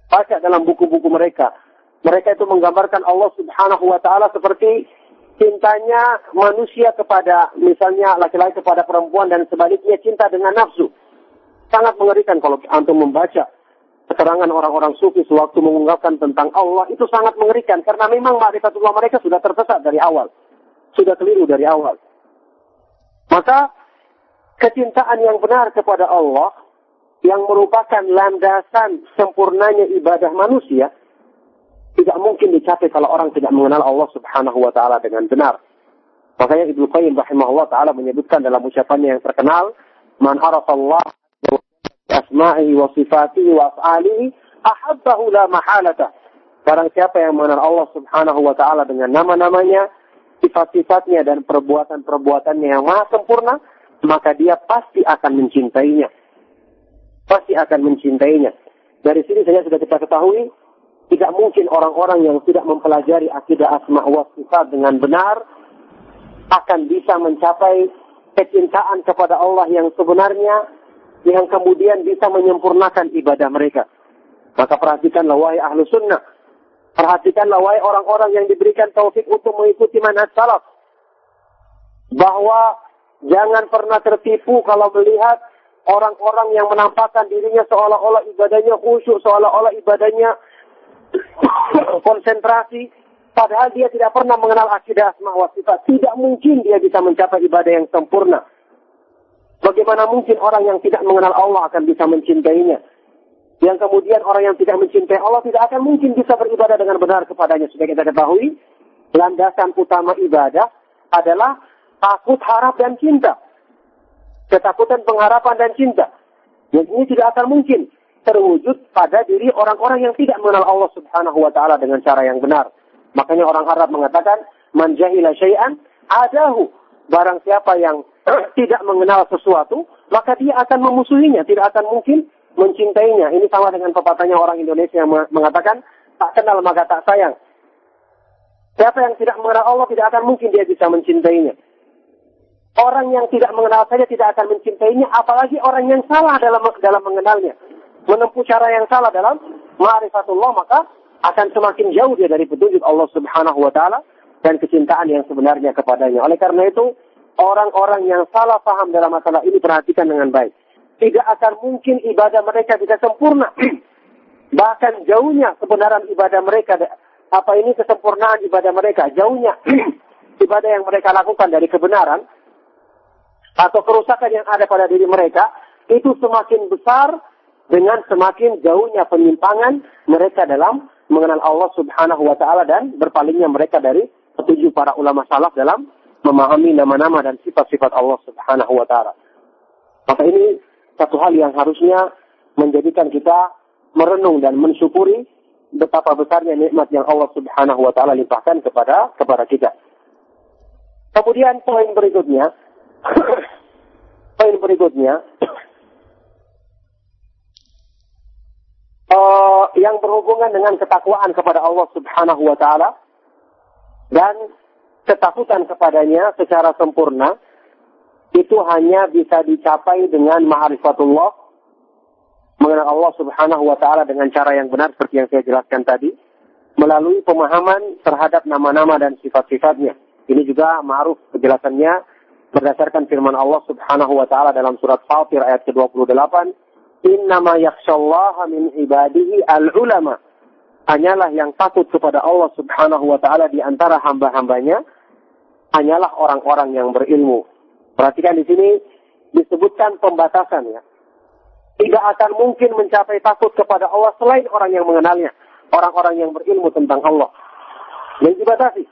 Baca dalam buku-buku mereka. Mereka itu menggambarkan Allah Subhanahu wa taala seperti cintanya manusia kepada misalnya laki-laki kepada perempuan dan sebaliknya cinta dengan nafsu. Sangat mengerikan kalau antum membaca keterangan orang-orang sufi sewaktu mengungkapkan tentang Allah itu sangat mengerikan karena memang ma'rifatullah mereka sudah tersesat dari awal. Sudah keliru dari awal. Maka kecintaan yang benar kepada Allah yang merupakan landasan sempurnanya ibadah manusia tidak mungkin dicapai kalau orang tidak mengenal Allah Subhanahu wa taala dengan benar. Makanya Ibnu Qayyim rahimahullah taala menyebutkan dalam ucapannya yang terkenal, "Man Allah asma'ihi wa sifatihi wa af'alihi ahabbahu la mahalata. Barang siapa yang mengenal Allah Subhanahu wa taala dengan nama-namanya, sifat-sifatnya dan perbuatan-perbuatannya yang maha sempurna, maka dia pasti akan mencintainya. Pasti akan mencintainya. Dari sini saja sudah kita ketahui, tidak mungkin orang-orang yang tidak mempelajari akidah asma wa sifat dengan benar akan bisa mencapai kecintaan kepada Allah yang sebenarnya yang kemudian bisa menyempurnakan ibadah mereka. Maka perhatikanlah wahai ahlu sunnah. Perhatikanlah wahai orang-orang yang diberikan taufik untuk mengikuti manhaj salaf. Bahwa jangan pernah tertipu kalau melihat orang-orang yang menampakkan dirinya seolah-olah ibadahnya khusyuk, seolah-olah ibadahnya konsentrasi, padahal dia tidak pernah mengenal akidah asma wa. Tidak mungkin dia bisa mencapai ibadah yang sempurna. Bagaimana mungkin orang yang tidak mengenal Allah akan bisa mencintainya? Yang kemudian orang yang tidak mencintai Allah tidak akan mungkin bisa beribadah dengan benar kepadanya. Sudah kita ketahui, landasan utama ibadah adalah takut, harap, dan cinta. Ketakutan, pengharapan, dan cinta. Yang ini tidak akan mungkin terwujud pada diri orang-orang yang tidak mengenal Allah subhanahu wa ta'ala dengan cara yang benar. Makanya orang Arab mengatakan, Man jahila syai'an adahu. Barang siapa yang tidak mengenal sesuatu, maka dia akan memusuhinya. Tidak akan mungkin mencintainya. Ini sama dengan pepatahnya orang Indonesia yang mengatakan, tak kenal maka tak sayang. Siapa yang tidak mengenal Allah tidak akan mungkin dia bisa mencintainya. Orang yang tidak mengenal saja tidak akan mencintainya, apalagi orang yang salah dalam dalam mengenalnya. Menempuh cara yang salah dalam ma'rifatullah, maka akan semakin jauh dia dari petunjuk Allah subhanahu wa ta'ala dan kecintaan yang sebenarnya kepadanya. Oleh karena itu, orang-orang yang salah paham dalam masalah ini perhatikan dengan baik tidak akan mungkin ibadah mereka bisa sempurna. Bahkan jauhnya kebenaran ibadah mereka, apa ini kesempurnaan ibadah mereka, jauhnya ibadah yang mereka lakukan dari kebenaran, atau kerusakan yang ada pada diri mereka, itu semakin besar dengan semakin jauhnya penyimpangan mereka dalam mengenal Allah subhanahu wa ta'ala dan berpalingnya mereka dari petunjuk para ulama salaf dalam memahami nama-nama dan sifat-sifat Allah subhanahu wa ta'ala. Maka ini satu hal yang harusnya menjadikan kita merenung dan mensyukuri betapa besarnya nikmat yang Allah Subhanahu wa taala limpahkan kepada kepada kita. Kemudian poin berikutnya poin berikutnya uh, yang berhubungan dengan ketakwaan kepada Allah Subhanahu wa taala dan ketakutan kepadanya secara sempurna itu hanya bisa dicapai dengan ma'rifatullah, mengenal Allah subhanahu wa ta'ala dengan cara yang benar seperti yang saya jelaskan tadi, melalui pemahaman terhadap nama-nama dan sifat-sifatnya. Ini juga ma'ruf penjelasannya berdasarkan firman Allah subhanahu wa ta'ala dalam surat Fatir ayat ke-28, Innama yakshallaha min ibadihi al-ulama. Hanyalah yang takut kepada Allah subhanahu wa ta'ala di antara hamba-hambanya, hanyalah orang-orang yang berilmu. Perhatikan di sini disebutkan pembatasan ya. Tidak akan mungkin mencapai takut kepada Allah selain orang yang mengenalnya. Orang-orang yang berilmu tentang Allah. Yang dibatasi.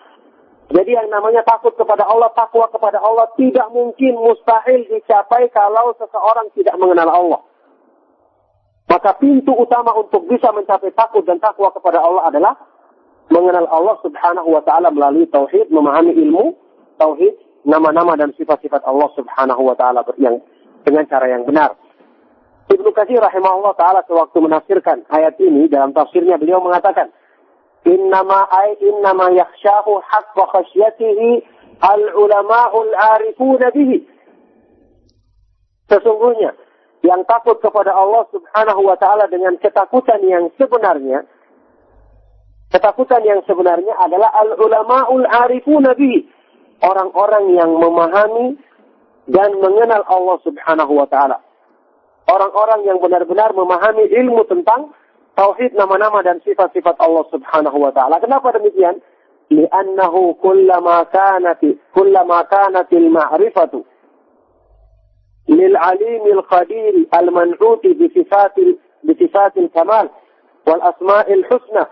Jadi yang namanya takut kepada Allah, takwa kepada Allah tidak mungkin mustahil dicapai kalau seseorang tidak mengenal Allah. Maka pintu utama untuk bisa mencapai takut dan takwa kepada Allah adalah mengenal Allah subhanahu wa ta'ala melalui tauhid, memahami ilmu, tauhid, nama-nama dan sifat-sifat Allah Subhanahu wa taala yang dengan cara yang benar. Ibnu Katsir rahimahullah taala sewaktu menafsirkan ayat ini dalam tafsirnya beliau mengatakan innama ay innama yakhshahu haqqa khasyatihi al ulama'ul arifuna bihi. Sesungguhnya yang takut kepada Allah Subhanahu wa taala dengan ketakutan yang sebenarnya ketakutan yang sebenarnya adalah al ulama'ul arifuna bihi orang-orang yang memahami dan mengenal Allah Subhanahu wa taala. Orang-orang yang benar-benar memahami ilmu tentang tauhid nama-nama dan sifat-sifat Allah Subhanahu wa taala. Kenapa demikian? Li'annahu kullama kanat kullama kanat al-ma'rifatu lil alimil qadir al-man'ut bi sifatil bi sifatil kamal wal asma'il husna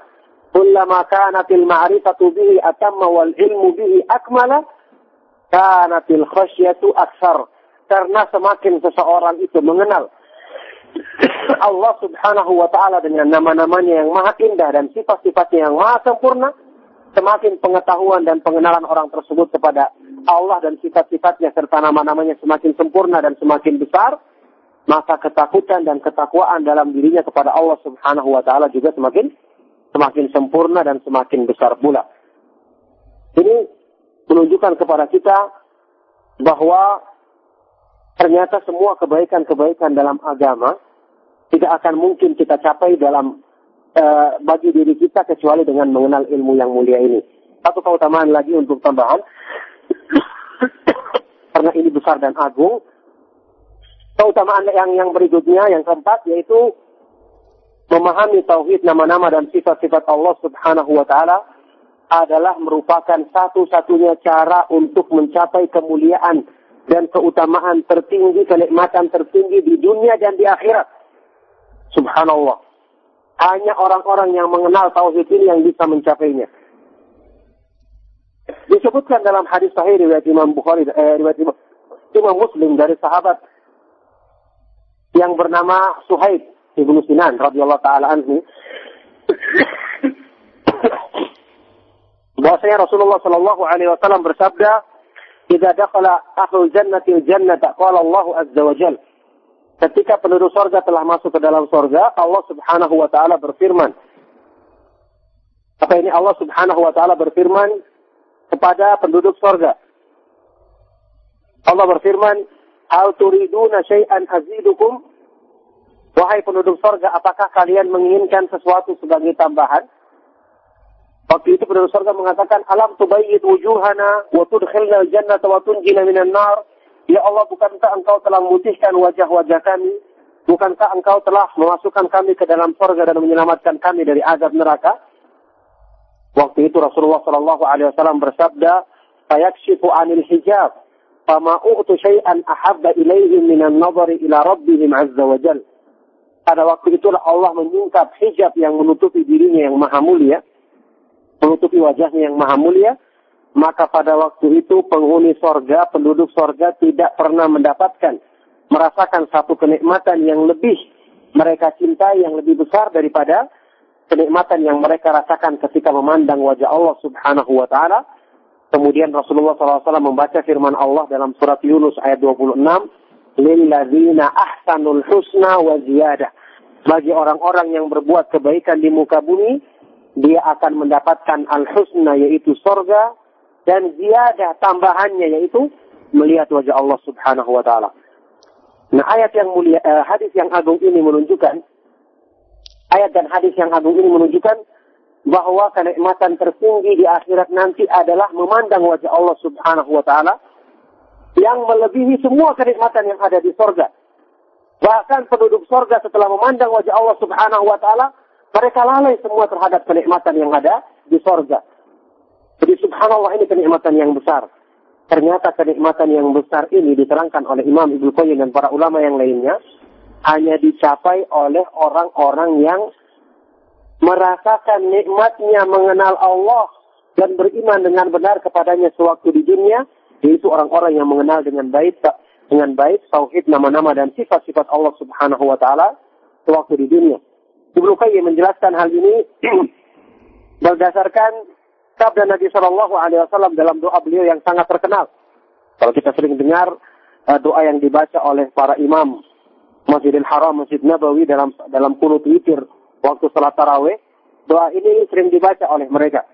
كلما كانت المعرفة به أتم والعلم به أكمل kanatil khasyatu aksar. Karena semakin seseorang itu mengenal Allah subhanahu wa ta'ala dengan nama-namanya yang maha indah dan sifat-sifatnya yang maha sempurna, semakin pengetahuan dan pengenalan orang tersebut kepada Allah dan sifat-sifatnya serta nama-namanya semakin sempurna dan semakin besar, maka ketakutan dan ketakwaan dalam dirinya kepada Allah subhanahu wa ta'ala juga semakin semakin sempurna dan semakin besar pula. Ini menunjukkan kepada kita bahwa ternyata semua kebaikan-kebaikan dalam agama tidak akan mungkin kita capai dalam uh, bagi diri kita kecuali dengan mengenal ilmu yang mulia ini. Satu keutamaan lagi untuk tambahan, karena ini besar dan agung. Keutamaan yang yang berikutnya, yang keempat, yaitu memahami tauhid nama-nama dan sifat-sifat Allah Subhanahu wa taala adalah merupakan satu-satunya cara untuk mencapai kemuliaan dan keutamaan tertinggi, kenikmatan tertinggi di dunia dan di akhirat. Subhanallah. Hanya orang-orang yang mengenal tauhid ini yang bisa mencapainya. Disebutkan dalam hadis sahih riwayat Imam Bukhari, eh, riwayat Imam, Imam Muslim dari sahabat yang bernama Suhaib ibnu Sinan radhiyallahu taala anhu bahwasanya Rasulullah Shallallahu alaihi wasallam bersabda, "Idza dakhala ahlul jannati jannata qala Allah azza wa jalla" Ketika penduduk sorga telah masuk ke dalam sorga, Allah Subhanahu wa taala berfirman. Apa ini Allah Subhanahu wa taala berfirman kepada penduduk sorga. Allah berfirman, "Hal turiduna syai'an azidukum?" Wahai penduduk sorga, apakah kalian menginginkan sesuatu sebagai tambahan? Waktu itu penduduk surga mengatakan, Alam tubayyid wujuhana wa tudkhilna al-jannata wa tunjina minan nar. Ya Allah, bukankah engkau telah memutihkan wajah-wajah kami? Bukankah engkau telah memasukkan kami ke dalam surga dan menyelamatkan kami dari azab neraka? Waktu itu Rasulullah Shallallahu Alaihi Wasallam bersabda, "Fayakshifu anil hijab, fama u'tu syai'an ahabba ilaihim minan nadari ila rabbihim azza wa jal." Pada waktu itulah Allah menyingkap hijab yang menutupi dirinya yang maha mulia, menutupi wajahnya yang maha mulia, maka pada waktu itu penghuni sorga, penduduk sorga tidak pernah mendapatkan, merasakan satu kenikmatan yang lebih mereka cintai, yang lebih besar daripada kenikmatan yang mereka rasakan ketika memandang wajah Allah subhanahu wa ta'ala. Kemudian Rasulullah SAW membaca firman Allah dalam surat Yunus ayat 26, Lilladzina ahsanul husna wa. Bagi orang-orang yang berbuat kebaikan di muka bumi, dia akan mendapatkan al-husna yaitu sorga dan ziyadah tambahannya yaitu melihat wajah Allah Subhanahu wa taala. Nah, ayat yang mulia eh, hadis yang agung ini menunjukkan ayat dan hadis yang agung ini menunjukkan bahwa kenikmatan tertinggi di akhirat nanti adalah memandang wajah Allah Subhanahu wa taala yang melebihi semua kenikmatan yang ada di sorga. Bahkan penduduk sorga setelah memandang wajah Allah Subhanahu wa taala mereka lalai semua terhadap kenikmatan yang ada di sorga. Jadi subhanallah ini kenikmatan yang besar. Ternyata kenikmatan yang besar ini diterangkan oleh Imam Ibnu Qayyim dan para ulama yang lainnya hanya dicapai oleh orang-orang yang merasakan nikmatnya mengenal Allah dan beriman dengan benar kepadanya sewaktu di dunia, yaitu orang-orang yang mengenal dengan baik dengan baik tauhid nama-nama dan sifat-sifat Allah Subhanahu wa taala sewaktu di dunia. Ibnu Qayyim menjelaskan hal ini berdasarkan sabda Nabi Shallallahu Alaihi Wasallam dalam doa beliau yang sangat terkenal. Kalau kita sering dengar uh, doa yang dibaca oleh para imam Masjidil Haram, Masjid Nabawi dalam dalam kunut witir waktu salat tarawih, doa ini sering dibaca oleh mereka.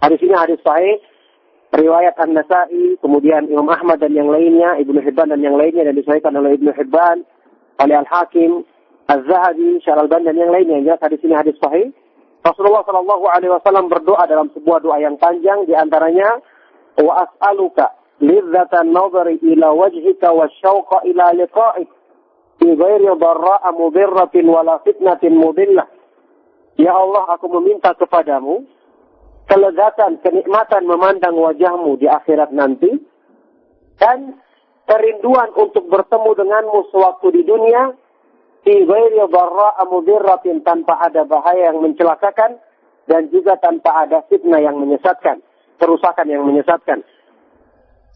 Hadis ini hadis sahih riwayat An-Nasai, kemudian Imam Ahmad dan yang lainnya, Ibnu Hibban dan yang lainnya dan disahihkan oleh Ibnu Hibban, oleh Al-Hakim, Az-Zahabi, Syarul Ban dan yang lainnya. Yang hadis ini hadis sahih. Rasulullah Shallallahu Alaihi Wasallam berdoa dalam sebuah doa yang panjang di antaranya wa as'aluka lidzatan nadhari ila wajhika wa syauqa ila liqa'ik fi ghairi dharra'a mudirratin wala fitnatin mudillah. Ya Allah, aku meminta kepadamu kelezatan, kenikmatan memandang wajahmu di akhirat nanti dan kerinduan untuk bertemu denganmu sewaktu di dunia fi ghairi dharra'a mudirratin tanpa ada bahaya yang mencelakakan dan juga tanpa ada fitnah yang menyesatkan, kerusakan yang menyesatkan.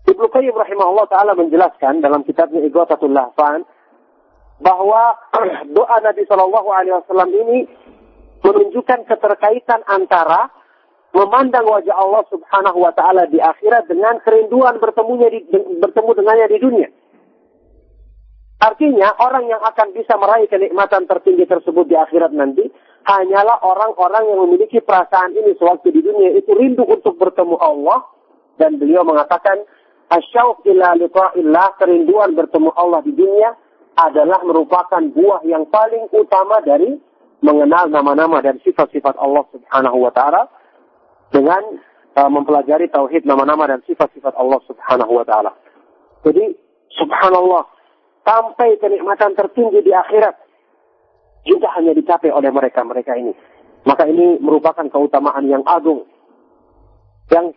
Ibnu Qayyim rahimahullah taala menjelaskan dalam kitabnya Ighathatul Lahfan bahwa doa Nabi Shallallahu alaihi wasallam ini menunjukkan keterkaitan antara memandang wajah Allah Subhanahu wa taala di akhirat dengan kerinduan bertemunya di, bertemu dengannya di dunia. Artinya orang yang akan bisa meraih kenikmatan tertinggi tersebut di akhirat nanti hanyalah orang-orang yang memiliki perasaan ini sewaktu di dunia itu rindu untuk bertemu Allah dan beliau mengatakan asyauq ila liqa'illah, kerinduan bertemu Allah di dunia adalah merupakan buah yang paling utama dari mengenal nama-nama dan sifat-sifat Allah Subhanahu wa taala dengan uh, mempelajari tauhid nama-nama dan sifat-sifat Allah Subhanahu wa taala. Jadi subhanallah, sampai kenikmatan tertinggi di akhirat juga hanya dicapai oleh mereka-mereka ini. Maka ini merupakan keutamaan yang agung yang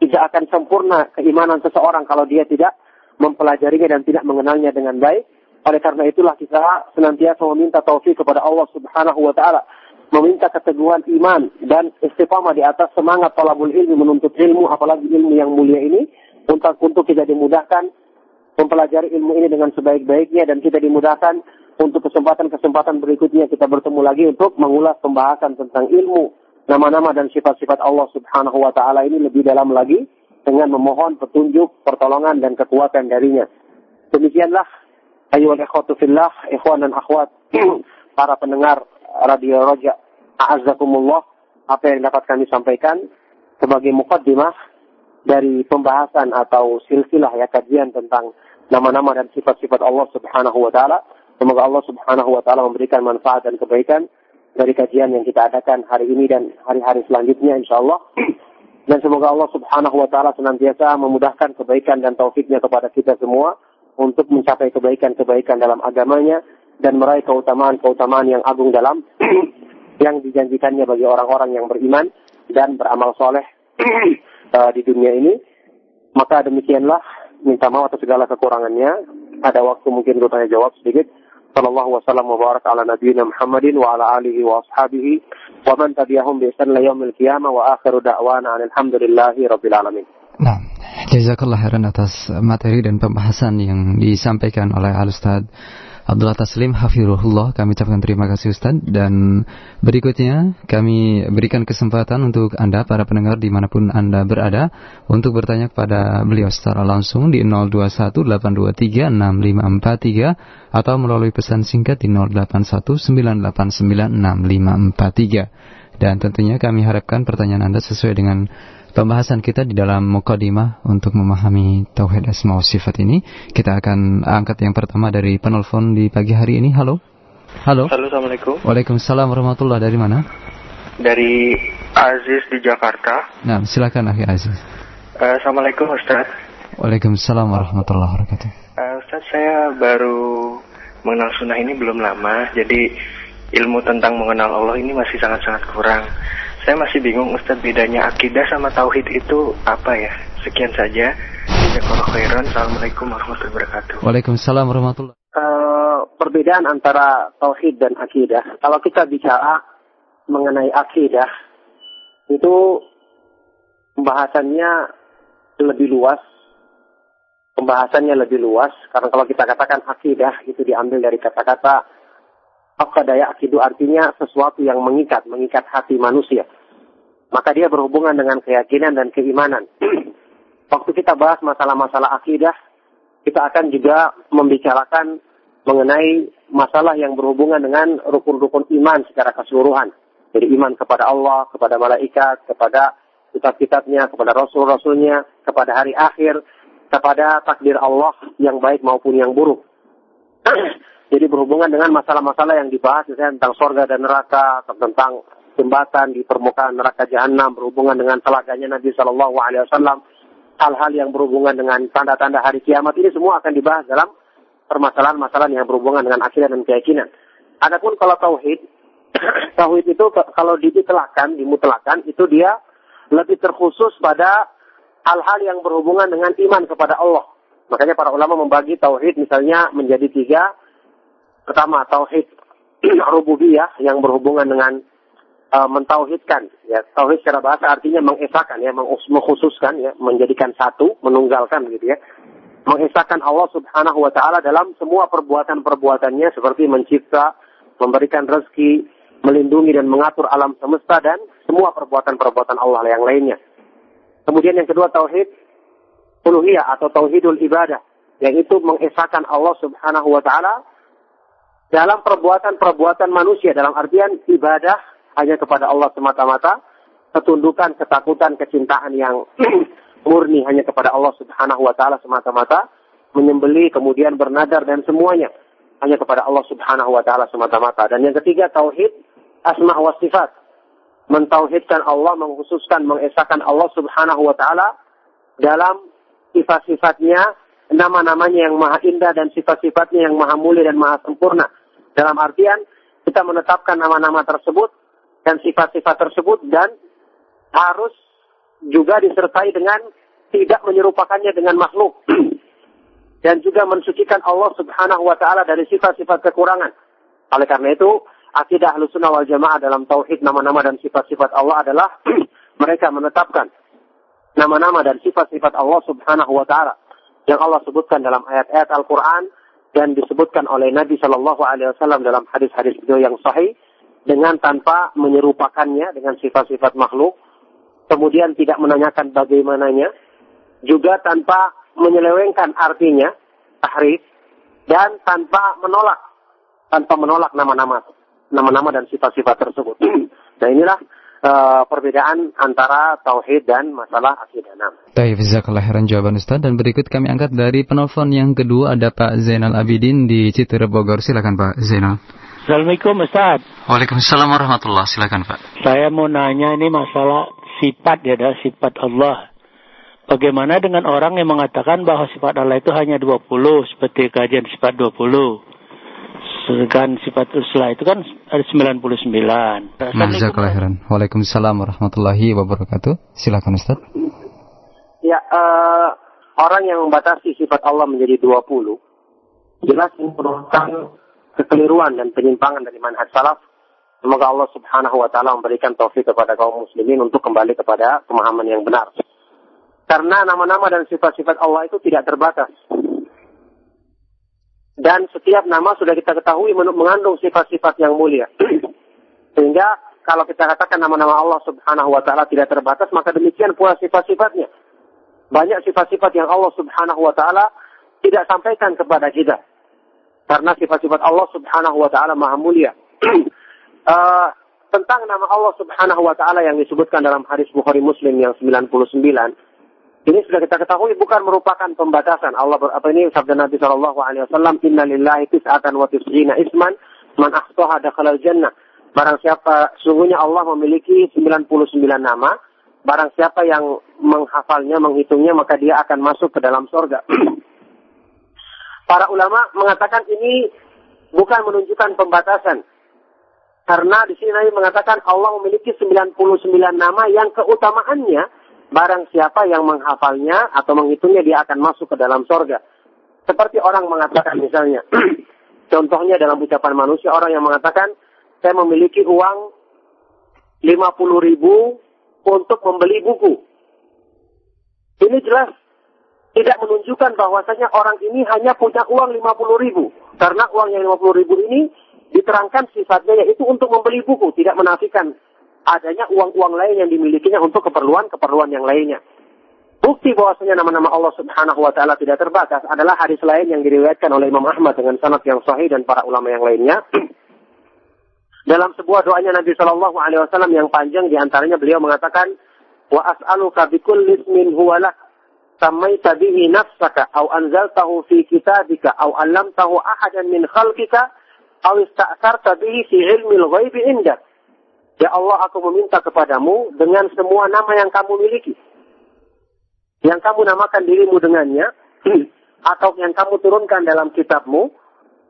tidak akan sempurna keimanan seseorang kalau dia tidak mempelajarinya dan tidak mengenalnya dengan baik. Oleh karena itulah kita senantiasa meminta taufik kepada Allah Subhanahu wa taala, meminta keteguhan iman dan istiqamah di atas semangat talabul ilmi menuntut ilmu apalagi ilmu yang mulia ini untuk untuk kita dimudahkan mempelajari ilmu ini dengan sebaik-baiknya dan kita dimudahkan untuk kesempatan-kesempatan berikutnya kita bertemu lagi untuk mengulas pembahasan tentang ilmu nama-nama dan sifat-sifat Allah Subhanahu wa taala ini lebih dalam lagi dengan memohon petunjuk, pertolongan dan kekuatan darinya. Demikianlah Ayo ikhwatu fillah, ikhwan dan akhwat, para pendengar Radio Roja, a'azzakumullah, apa yang dapat kami sampaikan sebagai mukaddimah dari pembahasan atau silsilah ya kajian tentang nama-nama dan sifat-sifat Allah Subhanahu wa taala. Semoga Allah Subhanahu wa taala memberikan manfaat dan kebaikan dari kajian yang kita adakan hari ini dan hari-hari selanjutnya insyaallah. Dan semoga Allah Subhanahu wa taala senantiasa memudahkan kebaikan dan taufiknya kepada kita semua untuk mencapai kebaikan-kebaikan dalam agamanya dan meraih keutamaan-keutamaan yang agung dalam yang dijanjikannya bagi orang-orang yang beriman dan beramal soleh di dunia ini. Maka demikianlah minta maaf atas segala kekurangannya. Ada waktu mungkin untuk tanya jawab sedikit. Sallallahu wasallam wa barak ala nabiyina Muhammadin wa ala alihi wa ashabihi wa man tabi'ahum bi ihsan ila yaumil qiyamah wa akhiru da'wana alhamdulillahi rabbil alamin. Nah, jazakallah khairan atas materi dan pembahasan yang disampaikan oleh Al-Ustaz Abdullah Taslim Hafirullah kami ucapkan terima kasih Ustaz. Dan berikutnya kami berikan kesempatan untuk Anda para pendengar di mana pun Anda berada untuk bertanya kepada beliau secara langsung di 0218236543 atau melalui pesan singkat di 0819896543 dan tentunya kami harapkan pertanyaan Anda sesuai dengan pembahasan kita di dalam mukadimah untuk memahami tauhid asma wa sifat ini. Kita akan angkat yang pertama dari penelpon di pagi hari ini. Halo. Halo. Halo, Assalamualaikum. Waalaikumsalam warahmatullah. Dari mana? Dari Aziz di Jakarta. Nah, silakan Akhi Aziz. Uh, Assalamualaikum Ustaz. Waalaikumsalam warahmatullahi wabarakatuh. Uh, Ustaz, saya baru mengenal sunnah ini belum lama, jadi ilmu tentang mengenal Allah ini masih sangat-sangat kurang. Saya masih bingung Ustaz bedanya akidah sama tauhid itu apa ya? Sekian saja. Assalamualaikum warahmatullahi wabarakatuh. Waalaikumsalam warahmatullahi uh, Perbedaan antara tauhid dan akidah. Kalau kita bicara mengenai akidah, itu pembahasannya lebih luas. Pembahasannya lebih luas. Karena kalau kita katakan akidah, itu diambil dari kata-kata Akadaya akidu artinya sesuatu yang mengikat, mengikat hati manusia. Maka dia berhubungan dengan keyakinan dan keimanan. Waktu kita bahas masalah-masalah akidah, kita akan juga membicarakan mengenai masalah yang berhubungan dengan rukun-rukun iman secara keseluruhan. Jadi iman kepada Allah, kepada malaikat, kepada kitab-kitabnya, kepada rasul-rasulnya, kepada hari akhir, kepada takdir Allah yang baik maupun yang buruk. Jadi berhubungan dengan masalah-masalah yang dibahas misalnya tentang sorga dan neraka, tentang jembatan di permukaan neraka jahanam, berhubungan dengan telaganya Nabi Shallallahu Alaihi Wasallam, hal-hal yang berhubungan dengan tanda-tanda hari kiamat ini semua akan dibahas dalam permasalahan-masalah yang berhubungan dengan akidah dan keyakinan. Adapun kalau tauhid, tauhid itu kalau ditelakan, dimutlakan, itu dia lebih terkhusus pada hal-hal yang berhubungan dengan iman kepada Allah. Makanya para ulama membagi tauhid misalnya menjadi tiga, Pertama, tauhid rububiyah yang berhubungan dengan uh, mentauhidkan. Ya, tauhid secara bahasa artinya mengesahkan ya, mengkhususkan ya, menjadikan satu, menunggalkan gitu ya. Mengesahkan Allah Subhanahu wa taala dalam semua perbuatan-perbuatannya seperti mencipta, memberikan rezeki, melindungi dan mengatur alam semesta dan semua perbuatan-perbuatan Allah yang lainnya. Kemudian yang kedua tauhid uluhiyah atau tauhidul ibadah, yaitu mengesahkan Allah Subhanahu wa taala dalam perbuatan-perbuatan manusia dalam artian ibadah hanya kepada Allah semata-mata, ketundukan, ketakutan, kecintaan yang murni hanya kepada Allah Subhanahu wa taala semata-mata, menyembeli kemudian bernadar dan semuanya hanya kepada Allah Subhanahu wa taala semata-mata. Dan yang ketiga tauhid asma wa sifat. Mentauhidkan Allah, mengkhususkan, mengesahkan Allah Subhanahu wa taala dalam sifat-sifatnya, nama-namanya yang maha indah dan sifat-sifatnya yang maha mulia dan maha sempurna. Dalam artian kita menetapkan nama-nama tersebut dan sifat-sifat tersebut dan harus juga disertai dengan tidak menyerupakannya dengan makhluk dan juga mensucikan Allah Subhanahu wa taala dari sifat-sifat kekurangan. Oleh karena itu, akidah Ahlussunnah wal Jamaah dalam tauhid nama-nama dan sifat-sifat Allah adalah mereka menetapkan nama-nama dan sifat-sifat Allah Subhanahu wa taala yang Allah sebutkan dalam ayat-ayat Al-Qur'an dan disebutkan oleh Nabi Shallallahu alaihi wasallam dalam hadis-hadis beliau yang sahih dengan tanpa menyerupakannya dengan sifat-sifat makhluk kemudian tidak menanyakan bagaimananya juga tanpa menyelewengkan artinya tahrif dan tanpa menolak tanpa menolak nama-nama nama-nama dan sifat-sifat tersebut. nah inilah uh, perbedaan antara tauhid dan masalah akidah. Baik, jazakallah khairan jawaban Ustaz dan berikut kami angkat dari penelpon yang kedua ada Pak Zainal Abidin di Citirep Bogor. Silakan Pak Zainal. Assalamualaikum Ustaz. Waalaikumsalam warahmatullah. Silakan Pak. Saya mau nanya ini masalah sifat ya, adalah sifat Allah. Bagaimana dengan orang yang mengatakan bahwa sifat Allah itu hanya 20 seperti kajian sifat 20. Sedangkan sifat uslah itu kan ada 99. Nah, kelahiran. Waalaikumsalam warahmatullahi wabarakatuh. Silakan Ustaz. Ya, uh, orang yang membatasi sifat Allah menjadi 20 jelas ini merupakan kekeliruan dan penyimpangan dari manhaj salaf. Semoga Allah Subhanahu wa taala memberikan taufik kepada kaum muslimin untuk kembali kepada pemahaman yang benar. Karena nama-nama dan sifat-sifat Allah itu tidak terbatas. Dan setiap nama sudah kita ketahui mengandung sifat-sifat yang mulia. Sehingga kalau kita katakan nama-nama Allah subhanahu wa ta'ala tidak terbatas, maka demikian pula sifat-sifatnya. Banyak sifat-sifat yang Allah subhanahu wa ta'ala tidak sampaikan kepada kita. Karena sifat-sifat Allah subhanahu wa ta'ala maha mulia. uh, tentang nama Allah subhanahu wa ta'ala yang disebutkan dalam hadis Bukhari Muslim yang 99, ini sudah kita ketahui bukan merupakan pembatasan. Allah ber, apa ini sabda Nabi Shallallahu Alaihi Wasallam, Inna lillahi tis'atan wa tis'ina isman, man ahsoha dakhalal jannah. Barang siapa, sungguhnya Allah memiliki 99 nama. Barang siapa yang menghafalnya, menghitungnya, maka dia akan masuk ke dalam sorga. Para ulama mengatakan ini bukan menunjukkan pembatasan. Karena di sini Nabi mengatakan Allah memiliki 99 nama yang keutamaannya Barang siapa yang menghafalnya atau menghitungnya dia akan masuk ke dalam sorga. Seperti orang mengatakan misalnya, contohnya dalam ucapan manusia orang yang mengatakan, saya memiliki uang 50 ribu untuk membeli buku. Ini jelas tidak menunjukkan bahwasanya orang ini hanya punya uang 50 ribu. Karena uang yang 50 ribu ini diterangkan sifatnya yaitu untuk membeli buku, tidak menafikan adanya uang-uang lain yang dimilikinya untuk keperluan-keperluan yang lainnya. Bukti bahwasanya nama-nama Allah Subhanahu wa taala tidak terbatas adalah hadis lain yang diriwayatkan oleh Imam Ahmad dengan sanad yang sahih dan para ulama yang lainnya. Dalam sebuah doanya Nabi Shallallahu alaihi wasallam yang panjang di antaranya beliau mengatakan wa as'aluka bikulli ismin huwa lak sammaita bihi nafsaka aw anzaltahu fi kitabika aw 'allamtahu ahadan min khalqika aw ista'sarta bihi fi ilmil ghaibi indak Ya Allah, aku meminta kepadamu dengan semua nama yang kamu miliki. Yang kamu namakan dirimu dengannya, atau yang kamu turunkan dalam kitabmu,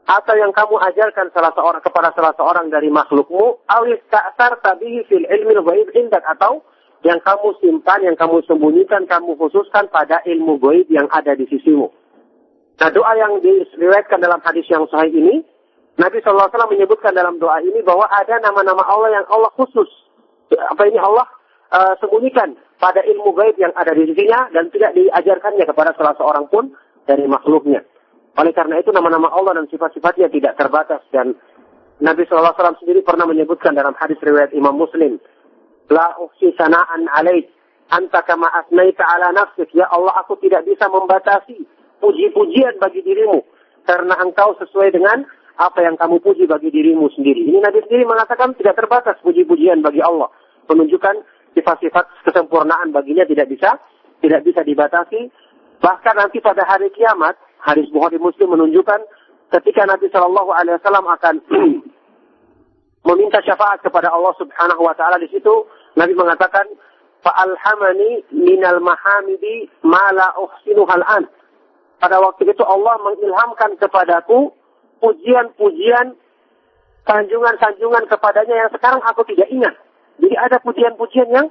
atau yang kamu ajarkan salah seorang kepada salah seorang dari makhlukmu, awis ta'sar tabihi fil ilmi indak atau yang kamu simpan, yang kamu sembunyikan, kamu khususkan pada ilmu gaib yang ada di sisimu. Nah, doa yang diriwayatkan dalam hadis yang sahih ini Nabi SAW menyebutkan dalam doa ini bahwa ada nama-nama Allah yang Allah khusus. Apa ini Allah uh, sembunyikan pada ilmu gaib yang ada di sisinya dan tidak diajarkannya kepada salah seorang pun dari makhluknya. Oleh karena itu nama-nama Allah dan sifat-sifatnya tidak terbatas dan Nabi SAW sendiri pernah menyebutkan dalam hadis riwayat Imam Muslim, La uksi sana'an alaik, anta kama asnaita ala nafsik. Ya Allah, aku tidak bisa membatasi puji-pujian bagi dirimu. Karena engkau sesuai dengan apa yang kamu puji bagi dirimu sendiri. Ini Nabi sendiri mengatakan tidak terbatas puji-pujian bagi Allah. Menunjukkan sifat-sifat kesempurnaan baginya tidak bisa tidak bisa dibatasi. Bahkan nanti pada hari kiamat, hadis Bukhari Muslim menunjukkan ketika Nabi Shallallahu Alaihi Wasallam akan meminta syafaat kepada Allah Subhanahu Wa Taala di situ, Nabi mengatakan, Fa'alhamani minal mahamidi ma la uhsinuhal an. Pada waktu itu Allah mengilhamkan kepadaku pujian-pujian, sanjungan-sanjungan kepadanya yang sekarang aku tidak ingat. Jadi ada pujian-pujian yang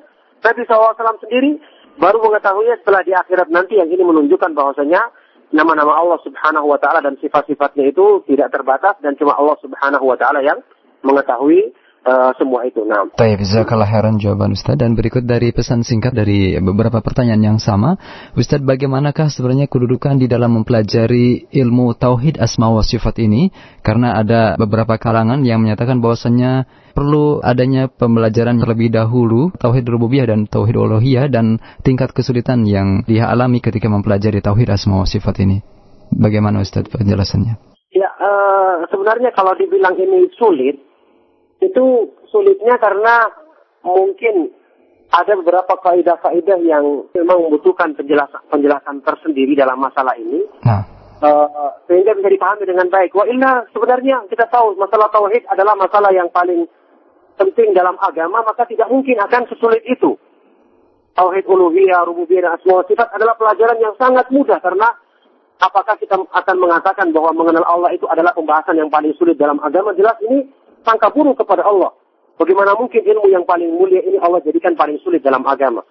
Nabi SAW sendiri baru mengetahuinya setelah di akhirat nanti yang ini menunjukkan bahwasanya nama-nama Allah Subhanahu wa taala dan sifat-sifatnya itu tidak terbatas dan cuma Allah Subhanahu wa taala yang mengetahui uh, semua itu. Nah. Baik, jazakallah heran jawaban Ustaz dan berikut dari pesan singkat dari beberapa pertanyaan yang sama. Ustaz, bagaimanakah sebenarnya kedudukan di dalam mempelajari ilmu tauhid asma wa sifat ini? Karena ada beberapa kalangan yang menyatakan bahwasanya perlu adanya pembelajaran terlebih dahulu tauhid rububiyah dan tauhid uluhiyah dan tingkat kesulitan yang dia alami ketika mempelajari tauhid asma wa sifat ini. Bagaimana Ustaz penjelasannya? Ya, uh, sebenarnya kalau dibilang ini sulit, itu sulitnya karena mungkin ada beberapa kaidah-kaidah yang memang membutuhkan penjelasan penjelasan tersendiri dalam masalah ini. Nah. Uh, sehingga bisa dipahami dengan baik. Wah illa sebenarnya kita tahu masalah tauhid adalah masalah yang paling penting dalam agama, maka tidak mungkin akan sesulit itu. Tauhid uluhiyah, rububiyah, dan asma sifat adalah pelajaran yang sangat mudah karena apakah kita akan mengatakan bahwa mengenal Allah itu adalah pembahasan yang paling sulit dalam agama? Jelas ini sangka buruk kepada Allah. Bagaimana mungkin ilmu yang paling mulia ini Allah jadikan paling sulit dalam agama?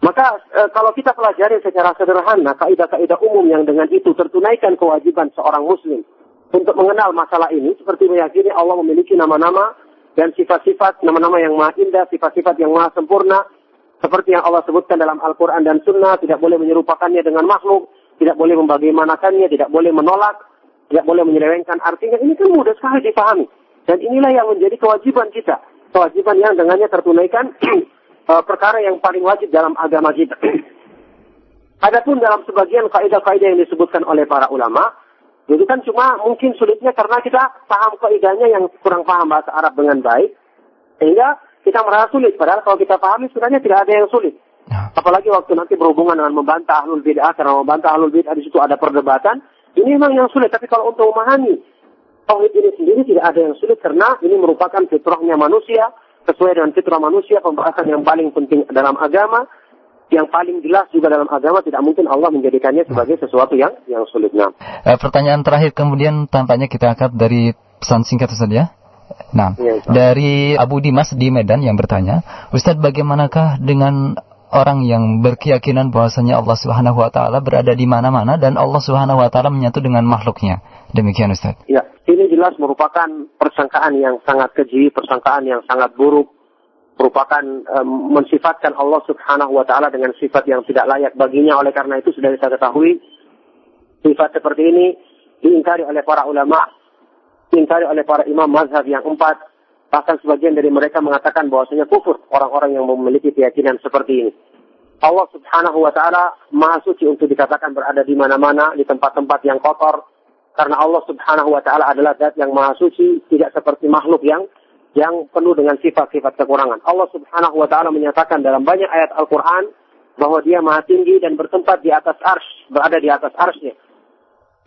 Maka e, kalau kita pelajari secara sederhana kaidah-kaidah umum yang dengan itu tertunaikan kewajiban seorang muslim untuk mengenal masalah ini seperti meyakini Allah memiliki nama-nama dan sifat-sifat nama-nama yang maha indah, sifat-sifat yang maha sempurna seperti yang Allah sebutkan dalam Al-Quran dan Sunnah, tidak boleh menyerupakannya dengan makhluk, tidak boleh membagaimanakannya, tidak boleh menolak, tidak boleh menyelewengkan artinya. Ini kan mudah sekali dipahami. Dan inilah yang menjadi kewajiban kita. Kewajiban yang dengannya tertunaikan uh, perkara yang paling wajib dalam agama kita. Adapun dalam sebagian kaidah-kaidah yang disebutkan oleh para ulama, itu kan cuma mungkin sulitnya karena kita paham kaidahnya yang kurang paham bahasa Arab dengan baik, sehingga kita merasa sulit. Padahal kalau kita pahami sebenarnya tidak ada yang sulit. Ya. Apalagi waktu nanti berhubungan dengan membantah ahlul bid'ah, karena membantah ahlul bid'ah di situ ada perdebatan, ini memang yang sulit. Tapi kalau untuk memahami tauhid ini sendiri tidak ada yang sulit karena ini merupakan fitrahnya manusia, sesuai dengan fitrah manusia, pembahasan yang paling penting dalam agama, yang paling jelas juga dalam agama tidak mungkin Allah menjadikannya sebagai sesuatu yang yang sulit. Nah. Eh, pertanyaan terakhir kemudian tampaknya kita angkat dari pesan singkat saja. Nah, ya, dari Abu Dimas di Medan yang bertanya, Ustadz bagaimanakah dengan orang yang berkeyakinan bahwasanya Allah Subhanahu wa taala berada di mana-mana dan Allah Subhanahu wa taala menyatu dengan makhluknya. Demikian Ustaz. Ya, ini jelas merupakan persangkaan yang sangat keji, persangkaan yang sangat buruk, merupakan um, mensifatkan Allah Subhanahu wa taala dengan sifat yang tidak layak baginya. Oleh karena itu sudah kita ketahui sifat seperti ini diingkari oleh para ulama, diingkari oleh para imam mazhab yang empat, bahkan sebagian dari mereka mengatakan bahwasanya kufur orang-orang yang memiliki keyakinan seperti ini. Allah Subhanahu wa taala Maha suci untuk dikatakan berada di mana-mana, di tempat-tempat yang kotor, karena Allah Subhanahu wa taala adalah zat yang maha suci, tidak seperti makhluk yang yang penuh dengan sifat-sifat kekurangan. Allah Subhanahu wa taala menyatakan dalam banyak ayat Al-Qur'an bahwa Dia maha tinggi dan bertempat di atas arsy, berada di atas arsy.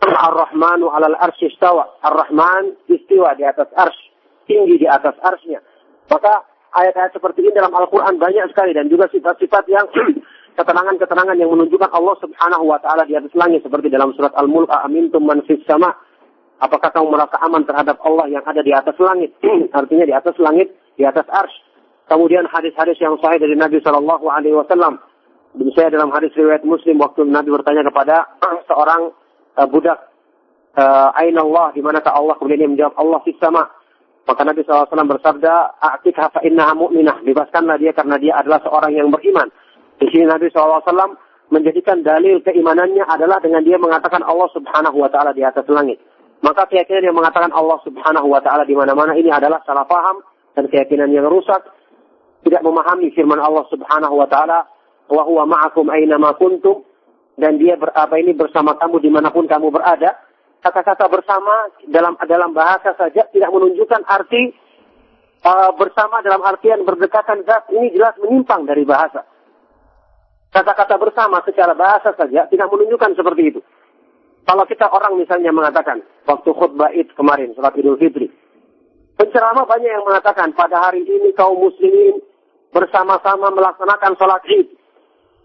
Ar-Rahmanu 'alal arsy istawa. Ar-Rahman istiwa di atas arsy, tinggi di atas arsy Maka ayat-ayat seperti ini dalam Al-Quran banyak sekali dan juga sifat-sifat yang keterangan-keterangan yang menunjukkan Allah Subhanahu wa taala di atas langit seperti dalam surat Al-Mulk amintum man fis sama? Apakah kamu merasa aman terhadap Allah yang ada di atas langit? Artinya di atas langit di atas arsy. Kemudian hadis-hadis yang sahih dari Nabi Shallallahu alaihi wasallam. Saya dalam hadis riwayat Muslim waktu Nabi bertanya kepada seorang uh, budak uh, Aina Allah? Di manakah Allah? Kemudian dia menjawab Allah fis sama. Maka Nabi SAW bersabda, A'tikha fa innaha mu'minah. Bebaskanlah dia karena dia adalah seorang yang beriman. Di sini Nabi SAW menjadikan dalil keimanannya adalah dengan dia mengatakan Allah Subhanahu wa taala di atas langit. Maka keyakinan yang mengatakan Allah Subhanahu wa taala di mana-mana ini adalah salah paham dan keyakinan yang rusak, tidak memahami firman Allah Subhanahu wa taala, "Wa ma'akum aina kuntum" dan dia berapa ini bersama kamu di mana pun kamu berada. Kata-kata bersama dalam dalam bahasa saja tidak menunjukkan arti uh, bersama dalam artian berdekatan zat ini jelas menyimpang dari bahasa. Kata-kata bersama secara bahasa saja tidak menunjukkan seperti itu. Kalau kita orang misalnya mengatakan waktu khutbah id kemarin, sholat idul fitri. Penceramah banyak yang mengatakan pada hari ini kaum muslimin bersama-sama melaksanakan sholat id.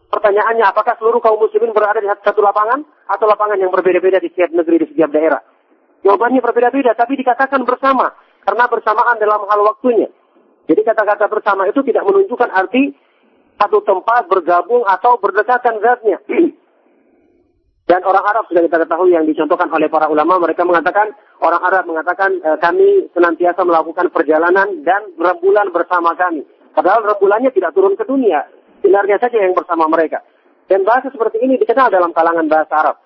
Pertanyaannya, apakah seluruh kaum muslimin berada di satu lapangan atau lapangan yang berbeda-beda di setiap negeri, di setiap daerah? Jawabannya berbeda-beda, tapi dikatakan bersama. Karena bersamaan dalam hal waktunya. Jadi kata-kata bersama itu tidak menunjukkan arti satu tempat bergabung atau berdekatan zatnya. Dan orang Arab sudah kita ketahui yang dicontohkan oleh para ulama, mereka mengatakan, orang Arab mengatakan, e, kami senantiasa melakukan perjalanan dan rembulan bersama kami. Padahal rembulannya tidak turun ke dunia, sinarnya saja yang bersama mereka. Dan bahasa seperti ini dikenal dalam kalangan bahasa Arab.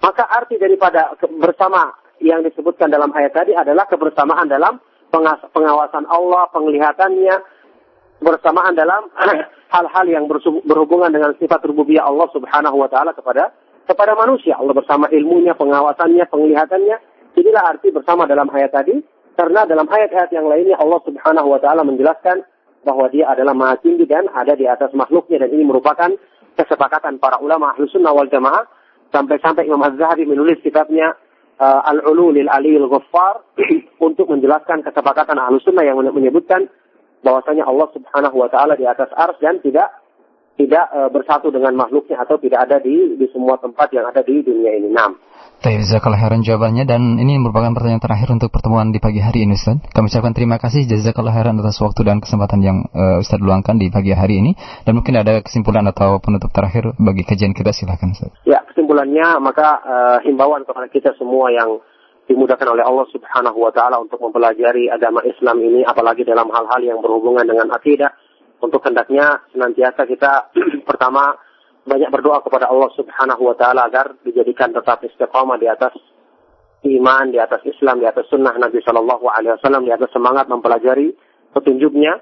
Maka arti daripada bersama yang disebutkan dalam ayat tadi adalah kebersamaan dalam pengawasan Allah, penglihatannya, bersamaan dalam hal-hal yang berhubungan dengan sifat rububiyah Allah Subhanahu wa taala kepada kepada manusia. Allah bersama ilmunya, pengawasannya, penglihatannya. Inilah arti bersama dalam ayat tadi. Karena dalam ayat-ayat yang lainnya Allah subhanahu wa ta'ala menjelaskan bahwa dia adalah maha tinggi dan ada di atas makhluknya. Dan ini merupakan kesepakatan para ulama ahlu sunnah wal jamaah. Sampai-sampai Imam Az-Zahabi menulis kitabnya uh, Al-Ulu lil Aliyil Ghaffar untuk menjelaskan kesepakatan ahlu sunnah yang menyebutkan bahwasanya Allah subhanahu wa ta'ala di atas ars dan tidak tidak e, bersatu dengan makhluknya atau tidak ada di di semua tempat yang ada di dunia ini. Nam. Jazakallah khairan jawabannya dan ini merupakan pertanyaan terakhir untuk pertemuan di pagi hari ini Ustaz. Kami ucapkan terima kasih jazakallah khairan atas waktu dan kesempatan yang uh, Ustaz luangkan di pagi hari ini dan mungkin ada kesimpulan atau penutup terakhir bagi kajian kita silakan Ustaz. Ya, kesimpulannya maka uh, himbauan kepada kita semua yang dimudahkan oleh Allah Subhanahu wa taala untuk mempelajari agama Islam ini apalagi dalam hal-hal yang berhubungan dengan akidah. Untuk hendaknya senantiasa kita pertama banyak berdoa kepada Allah Subhanahu wa taala agar dijadikan tetap istiqamah di atas iman, di atas Islam, di atas sunnah Nabi Shallallahu alaihi wasallam, di atas semangat mempelajari petunjuknya,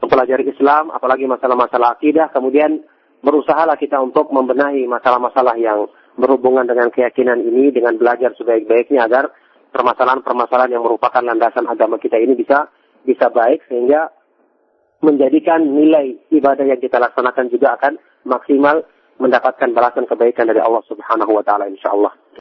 mempelajari Islam, apalagi masalah-masalah akidah, kemudian berusahalah kita untuk membenahi masalah-masalah yang berhubungan dengan keyakinan ini dengan belajar sebaik-baiknya agar permasalahan-permasalahan yang merupakan landasan agama kita ini bisa bisa baik sehingga menjadikan nilai ibadah yang kita laksanakan juga akan maksimal mendapatkan balasan kebaikan dari Allah Subhanahu wa taala insyaallah.